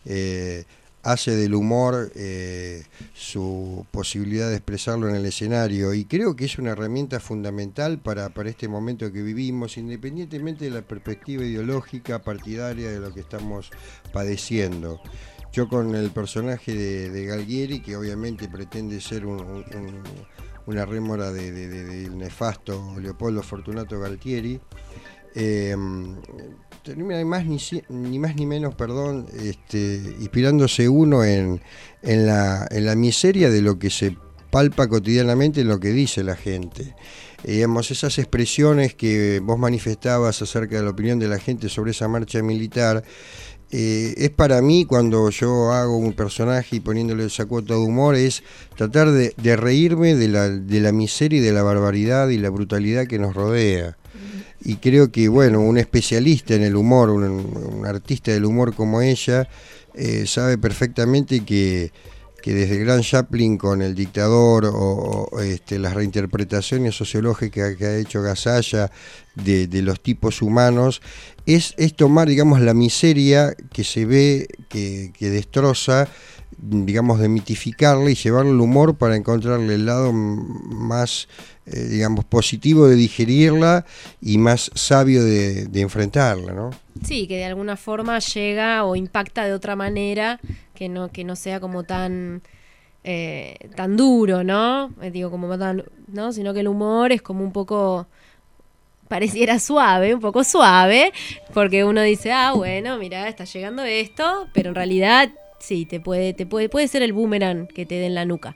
eh, hace del humor eh, su posibilidad de expresarlo en el escenario y creo que es una herramienta fundamental para, para este momento que vivimos, independientemente de la perspectiva ideológica partidaria de lo que estamos padeciendo. Yo con el personaje de, de Galguieri, que obviamente pretende ser un- un- un- una rémora de- de- de- del nefasto Leopoldo Fortunato Galtieri, eh, ni más ni, ni más ni menos, perdón, este, inspirándose uno en, en, la, en la miseria de lo que se palpa cotidianamente en lo que dice la gente. Eh, digamos, esas expresiones que vos manifestabas acerca de la opinión de la gente sobre esa marcha militar, eh, es para mí cuando yo hago un personaje y poniéndole esa cuota de humor, es tratar de, reírme de la, de la miseria y de la barbaridad y la brutalidad que nos rodea. Y creo que, bueno, un especialista en el humor, un, un artista del humor como ella, eh, sabe perfectamente que, que desde el gran Chaplin con El dictador o, este, las reinterpretaciones sociológicas que ha hecho Gasalla de, los tipos humanos, es, tomar, digamos, la miseria que se ve, que destroza, digamos, de mitificarla y llevarle al humor para encontrarle el lado más, eh, digamos, positivo de digerirla y más sabio de, enfrentarla, ¿no? Sí, que de alguna forma llega o impacta de otra manera, que no, que no sea como tan, eh, tan duro, ¿no? Eh, digo, como ¿no? Sino que el humor es como un poco, pareciera suave, un poco suave, porque uno dice, ah, bueno, mira, está llegando esto, pero en realidad sí, te puede, te puede, puede ser el boomerang que te dé en la nuca.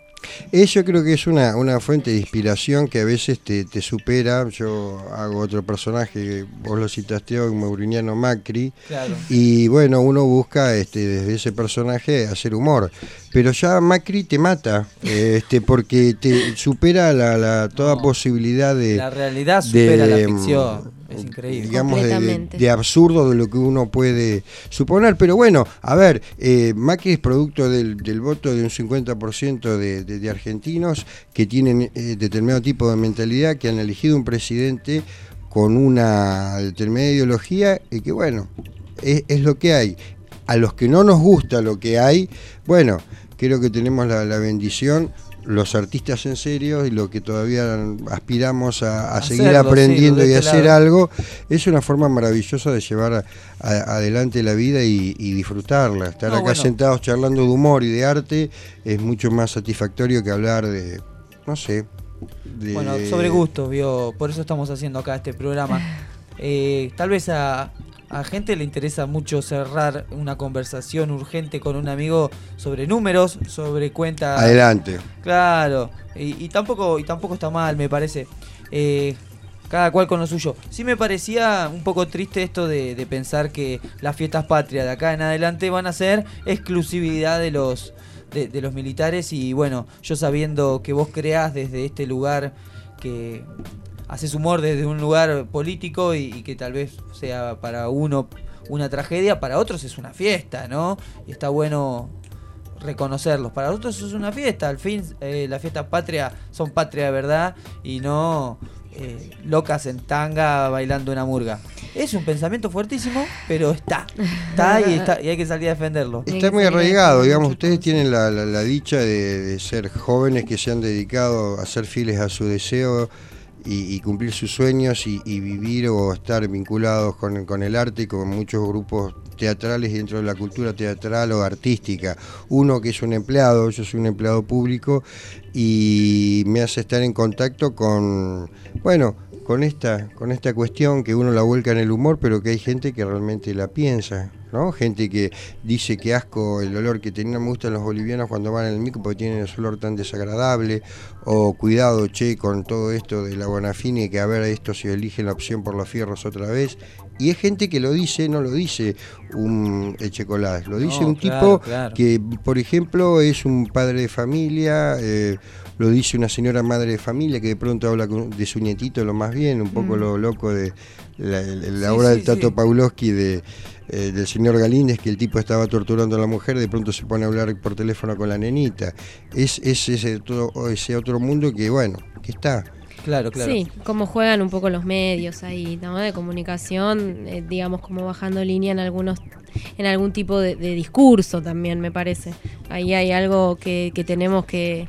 Eso creo que es una, una fuente de inspiración que a veces te, te supera. Yo hago otro personaje, vos lo citaste hoy, Mauriniano Macri. Claro. Y bueno, uno busca este, desde ese personaje hacer humor. Pero ya Macri te mata, eh, este, porque te supera la, la- toda posibilidad de... La realidad supera la ficción. Es increíble. digamos, de absurdo de lo que uno puede suponer. Pero bueno, a ver, eh, Macri es producto del, del voto de un 50% de, de- de argentinos que tienen eh, determinado tipo de mentalidad, que han elegido un presidente con una determinada ideología y que bueno, es, es lo que hay. A los que no nos gusta lo que hay, bueno, creo que tenemos la, la bendición, los artistas en serio y lo que todavía aspiramos a, a seguir Hacerlo, aprendiendo y este hacer lado. algo, es una forma maravillosa de llevar a- a- adelante la vida y, y disfrutarla. Estar No, acá bueno. sentados charlando de humor y de arte es mucho más satisfactorio que hablar de, no sé, de... Bueno, sobre gustos, vio, por eso estamos haciendo acá este programa. Eh, tal vez a, a gente le interesa mucho cerrar una conversación urgente con un amigo sobre números, sobre cuentas. Adelante. Claro, y, y tampoco y tampoco está mal, me parece. Eh, cada cual con lo suyo. Sí me parecía un poco triste esto de, de pensar que las fiestas patrias de acá en adelante van a ser exclusividad de los de, de los militares y bueno, yo sabiendo que vos creás desde este lugar que haces humor desde un lugar político y, y que tal vez sea para uno una tragedia, para otros es una fiesta, ¿no? Y está bueno reconocerlos. Para otros es una fiesta, al fin eh, las fiestas patria son patria de verdad y no eh, locas en tanga bailando una murga. Es un pensamiento fuertísimo, pero está. Está y, está, y hay que salir a defenderlo. Está muy arraigado, digamos, ustedes tienen la, la- la dicha de, de ser jóvenes que se han dedicado a ser fieles a su deseo y, cumplir sus sueños y, vivir o estar vinculados con, con el arte y con muchos grupos teatrales dentro de la cultura teatral o artística. Uno que es un empleado, yo soy un empleado público y me hace estar en contacto con, bueno, con esta, con esta cuestión que uno la vuelca en el humor, pero que hay gente que realmente la piensa, ¿no? Gente que dice que asco el olor que tenían, me gustan los bolivianos cuando van en el micro porque tienen ese olor tan desagradable, o cuidado, che, con todo esto de la Bonafini, que a ver esto si eligen la opción por los fierros otra vez. Y es gente que lo dice, no lo dice un Echecolás, lo dice No, un claro, tipo claro. que, por ejemplo, es un padre de familia, eh, lo dice una señora madre de familia que de pronto habla de su nietito lo más bien, un poco Mm. lo loco de la, la Sí, obra sí, del Tato sí. Pavlovsky de, eh, del señor Galíndez, que el tipo estaba torturando a la mujer, de pronto se pone a hablar por teléfono con la nenita. Es, es ese, todo, ese otro mundo que, bueno, que está. Claro, claro. Sí, cómo juegan un poco los medios ahí, ¿no? De comunicación, eh, digamos, como bajando línea en algunos en algún tipo de, de discurso también, me parece. Ahí hay algo que, que tenemos que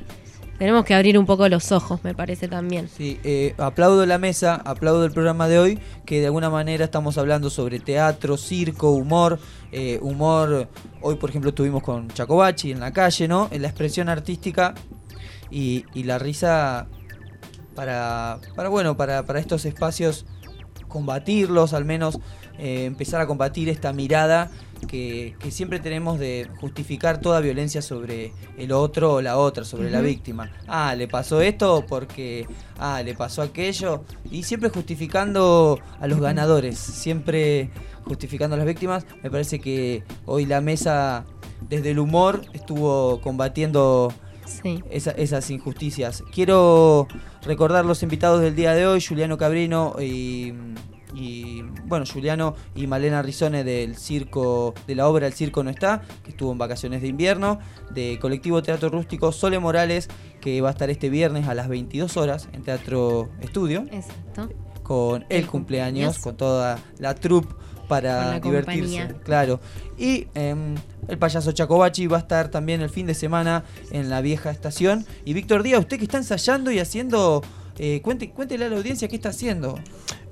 tenemos que abrir un poco los ojos, me parece también. Sí, eh, aplaudo la mesa, aplaudo el programa de hoy, que de alguna manera estamos hablando sobre teatro, circo, humor. eh, humor, hoy por ejemplo estuvimos con Chacobachi en la calle, ¿no? En la expresión artística y, y la risa para, para bueno, para, para estos espacios combatirlos, al menos eh, empezar a combatir esta mirada que, que siempre tenemos de justificar toda violencia sobre el otro o la otra, sobre la víctima. Ah, le pasó esto porque, ah, le pasó aquello. Y siempre justificando a los ganadores, siempre justificando a las víctimas. Me parece que hoy la mesa, desde el humor, estuvo combatiendo Sí. esa- esas injusticias. Quiero recordar los invitados del día de hoy, Juliano Cabrino y, y, bueno, Juliano y Malena Rizone del circo, de la obra El Circo No Está, que estuvo en vacaciones de invierno, de Colectivo Teatro Rústico Sole Morales, que va a estar este viernes a las 22 horas en Teatro Estudio. Exacto. Con el, El cumpleaños, con toda la troupe para divertirse. compañía. Claro. Y em, el payaso Chacobachi va a estar también el fin de semana en la vieja estación. Y Víctor Díaz, usted que está ensayando y haciendo. Eh, cuente, cuéntele a la audiencia qué está haciendo.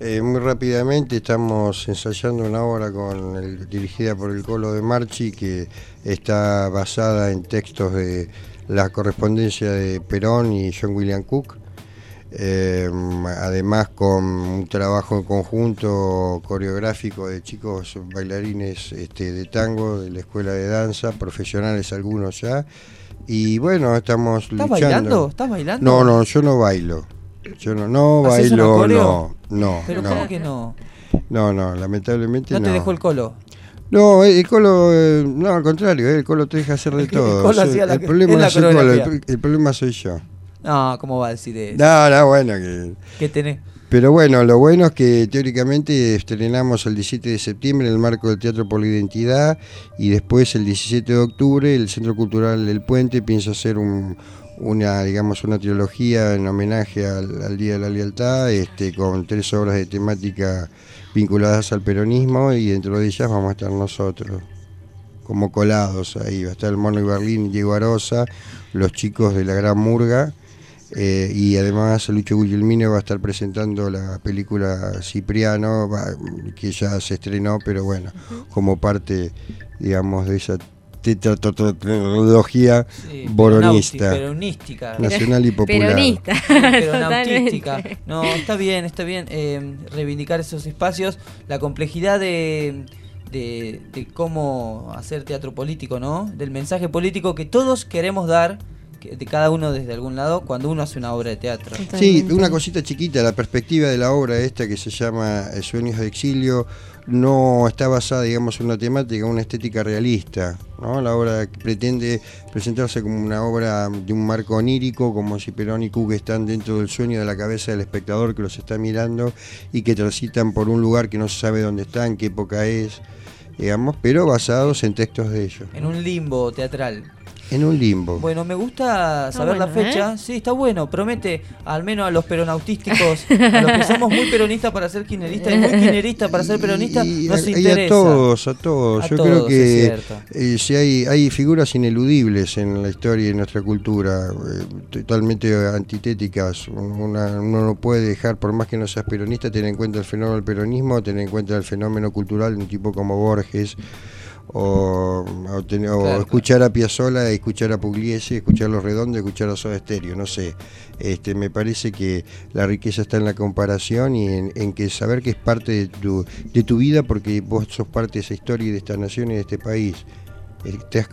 Eh, muy rápidamente estamos ensayando una obra con el- dirigida por el Colo de Marchi que está basada en textos de la correspondencia de Perón y John William Cook. Eh, además con un trabajo en conjunto coreográfico de chicos bailarines este, de tango de la escuela de danza, profesionales algunos ya. Y bueno, estamos ¿Estás luchando. bailando? ¿Estás bailando? No, no, yo no bailo. Yo no, no ¿Haces una bailo, no, no. Pero no. ¿cómo que no? No, no, lamentablemente ¿No no. te dejó el colo? No, el colo, eh, no, al contrario, eh, el colo te deja hacer de El todo. Colo Soy- hacía la- el problema no es el colo, el, el problema soy yo. No, ¿cómo va a decir eso? No, no, bueno, que... ¿Qué tenés? Pero bueno, lo bueno es que teóricamente estrenamos el 17 de septiembre en el marco del Teatro por la Identidad y después el 17 de octubre el Centro Cultural del Puente piensa hacer un- una, digamos, una trilogía en homenaje al, Día de la Lealtad, este, con tres obras de temática vinculadas al peronismo y dentro de ellas vamos a estar nosotros como colados ahí. Va a estar el Mono y Berlín, Diego Arosa, los chicos de la Gran Murga. eh, y además Lucho Guglielmino va a estar presentando la película Cipriano, que ya se estrenó, pero bueno, como parte, digamos, de esa tetralogía Sí, boronista. Peronística. Nacional y popular. Peronista. Peronautística. Totalmente. No, está bien, está bien eh, reivindicar esos espacios, la complejidad de, de, de cómo hacer teatro político, ¿no? Del mensaje político que todos queremos dar, que- de cada uno desde algún lado, cuando uno hace una obra de teatro. Sí, una cosita chiquita, la perspectiva de la obra esta que se llama eh, Sueños de Exilio no está basada, digamos, en una temática, una estética realista. ¿no? La obra pretende presentarse como una obra de un marco onírico, como si Perón y Cook están dentro del sueño de la cabeza del espectador que los está mirando y que transitan por un lugar que no se sabe dónde está, en qué época es, digamos, pero basados en textos de ellos. En un limbo teatral. En un limbo. Bueno, me gusta saber la bueno, fecha. Sí, está bueno. Promete, al menos a los peronautísticos, a los que somos muy peronistas para ser kirchneristas y muy kirchneristas para ser peronistas, Y nos a, y a interesa. todos, a todos. A Yo todos, creo que eh, si hay, hay figuras ineludibles en la historia y en nuestra cultura, eh, totalmente antitéticas. Una- uno no puede dejar, por más que no seas peronista, tener en cuenta el fenómeno del peronismo, tener en cuenta el fenómeno cultural de un tipo como Borges. O, o tener- o Claro, escuchar a Piazzolla, escuchar a Pugliese, escuchar a Los Redondos, escuchar a Soda Stereo, no sé. Este, me parece que la riqueza está en la comparación y en, en que saber que es parte de tu, de tu vida porque vos sos parte de esa historia y de esta nación y de este país. Eh, Estás,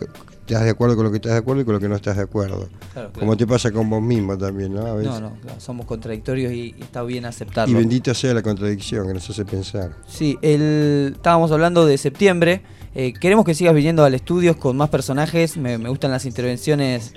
estás de acuerdo con lo que estás de acuerdo y con lo que no estás de acuerdo. Claro, claro. Como te pasa con vos mismo también, ¿no? A veces. No, no, claro, somos contradictorios y, y está bien Y aceptarlo. bendita sea la contradicción que nos hace pensar. Sí, el, estábamos hablando de septiembre. Eh, queremos que sigas viniendo al estudio con más personajes. Me, me gustan las intervenciones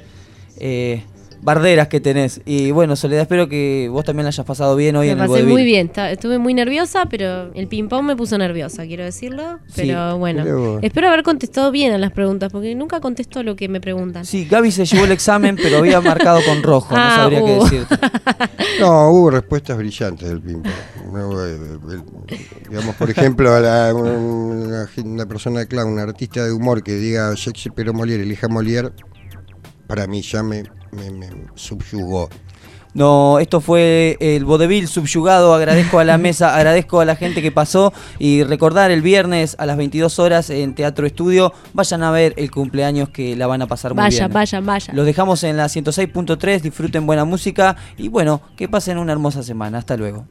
eh, barderas que tenés. Y bueno, Soledad, espero que vos también la hayas pasado bien hoy Me en el pasé vodevil. muy bien, estuve muy nerviosa, pero el ping-pong me puso nerviosa, quiero decirlo. Sí, Pero bueno, espero haber contestado bien a las preguntas, porque nunca contesto lo que me preguntan. Sí, Gaby se llevó el examen, pero había marcado con rojo, no Ah, sabría qué uh. decirte. No, hubo respuestas brillantes del ping-pong. No, eh, digamos, por ejemplo, a la- una, una persona clave, un artista de humor que diga Shakespeare o Molière, elija Molière, para mí ya me, me- me subyugó. No, esto fue el vodevil subyugado. Agradezco a la mesa, agradezco a la gente que pasó. Y recordar el viernes a las 22 horas en Teatro Estudio. Vayan a ver el cumpleaños que la van a pasar muy Vayan, bien. vayan, vayan. Los dejamos en la 106.3. Disfruten buena música. Y bueno, que pasen una hermosa semana. Hasta luego.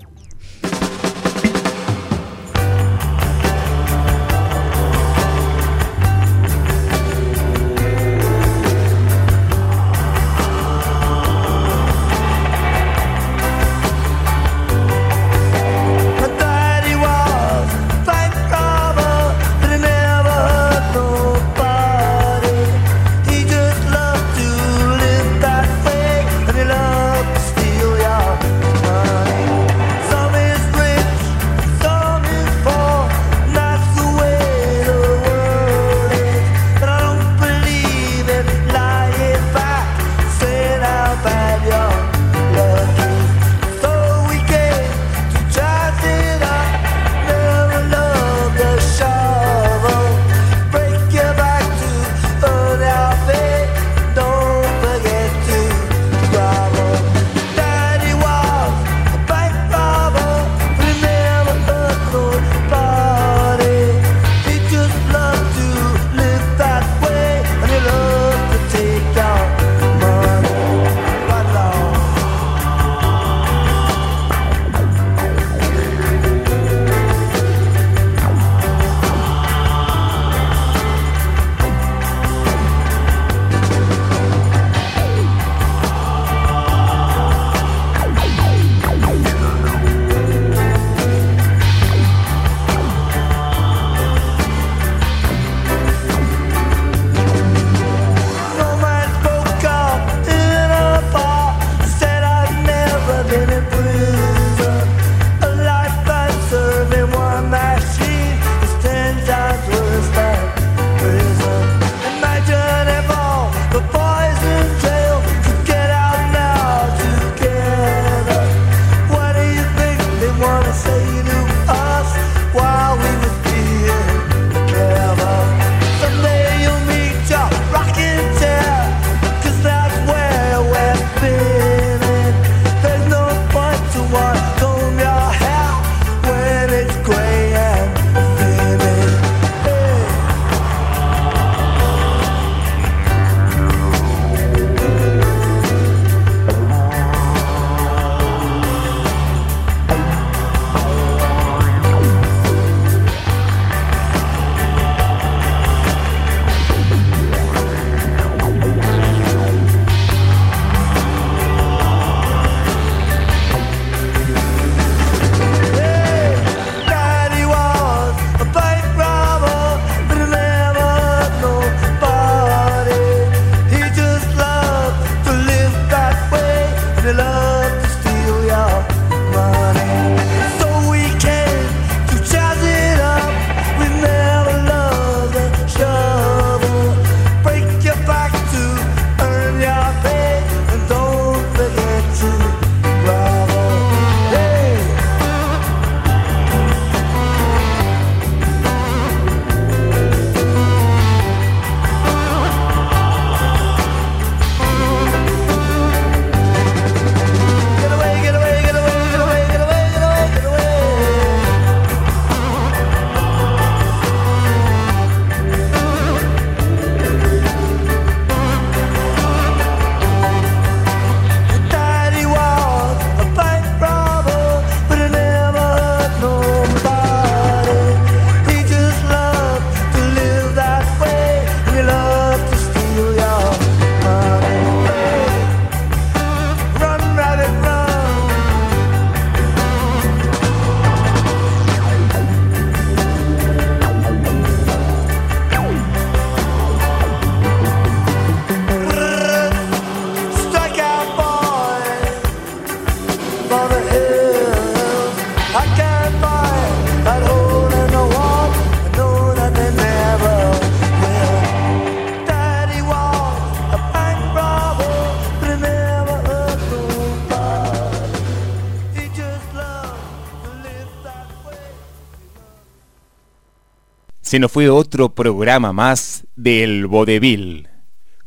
Se nos fue otro programa más del Vodevil,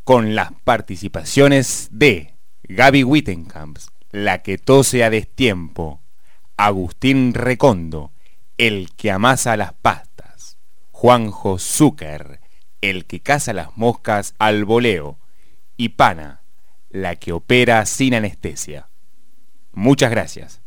con las participaciones de Gaby Wittenkamps, la que tose a destiempo, Agustín Recondo, el que amasa las pastas, Juanjo Zucker, el que caza las moscas al voleo, y Pana, la que opera sin anestesia. Muchas gracias.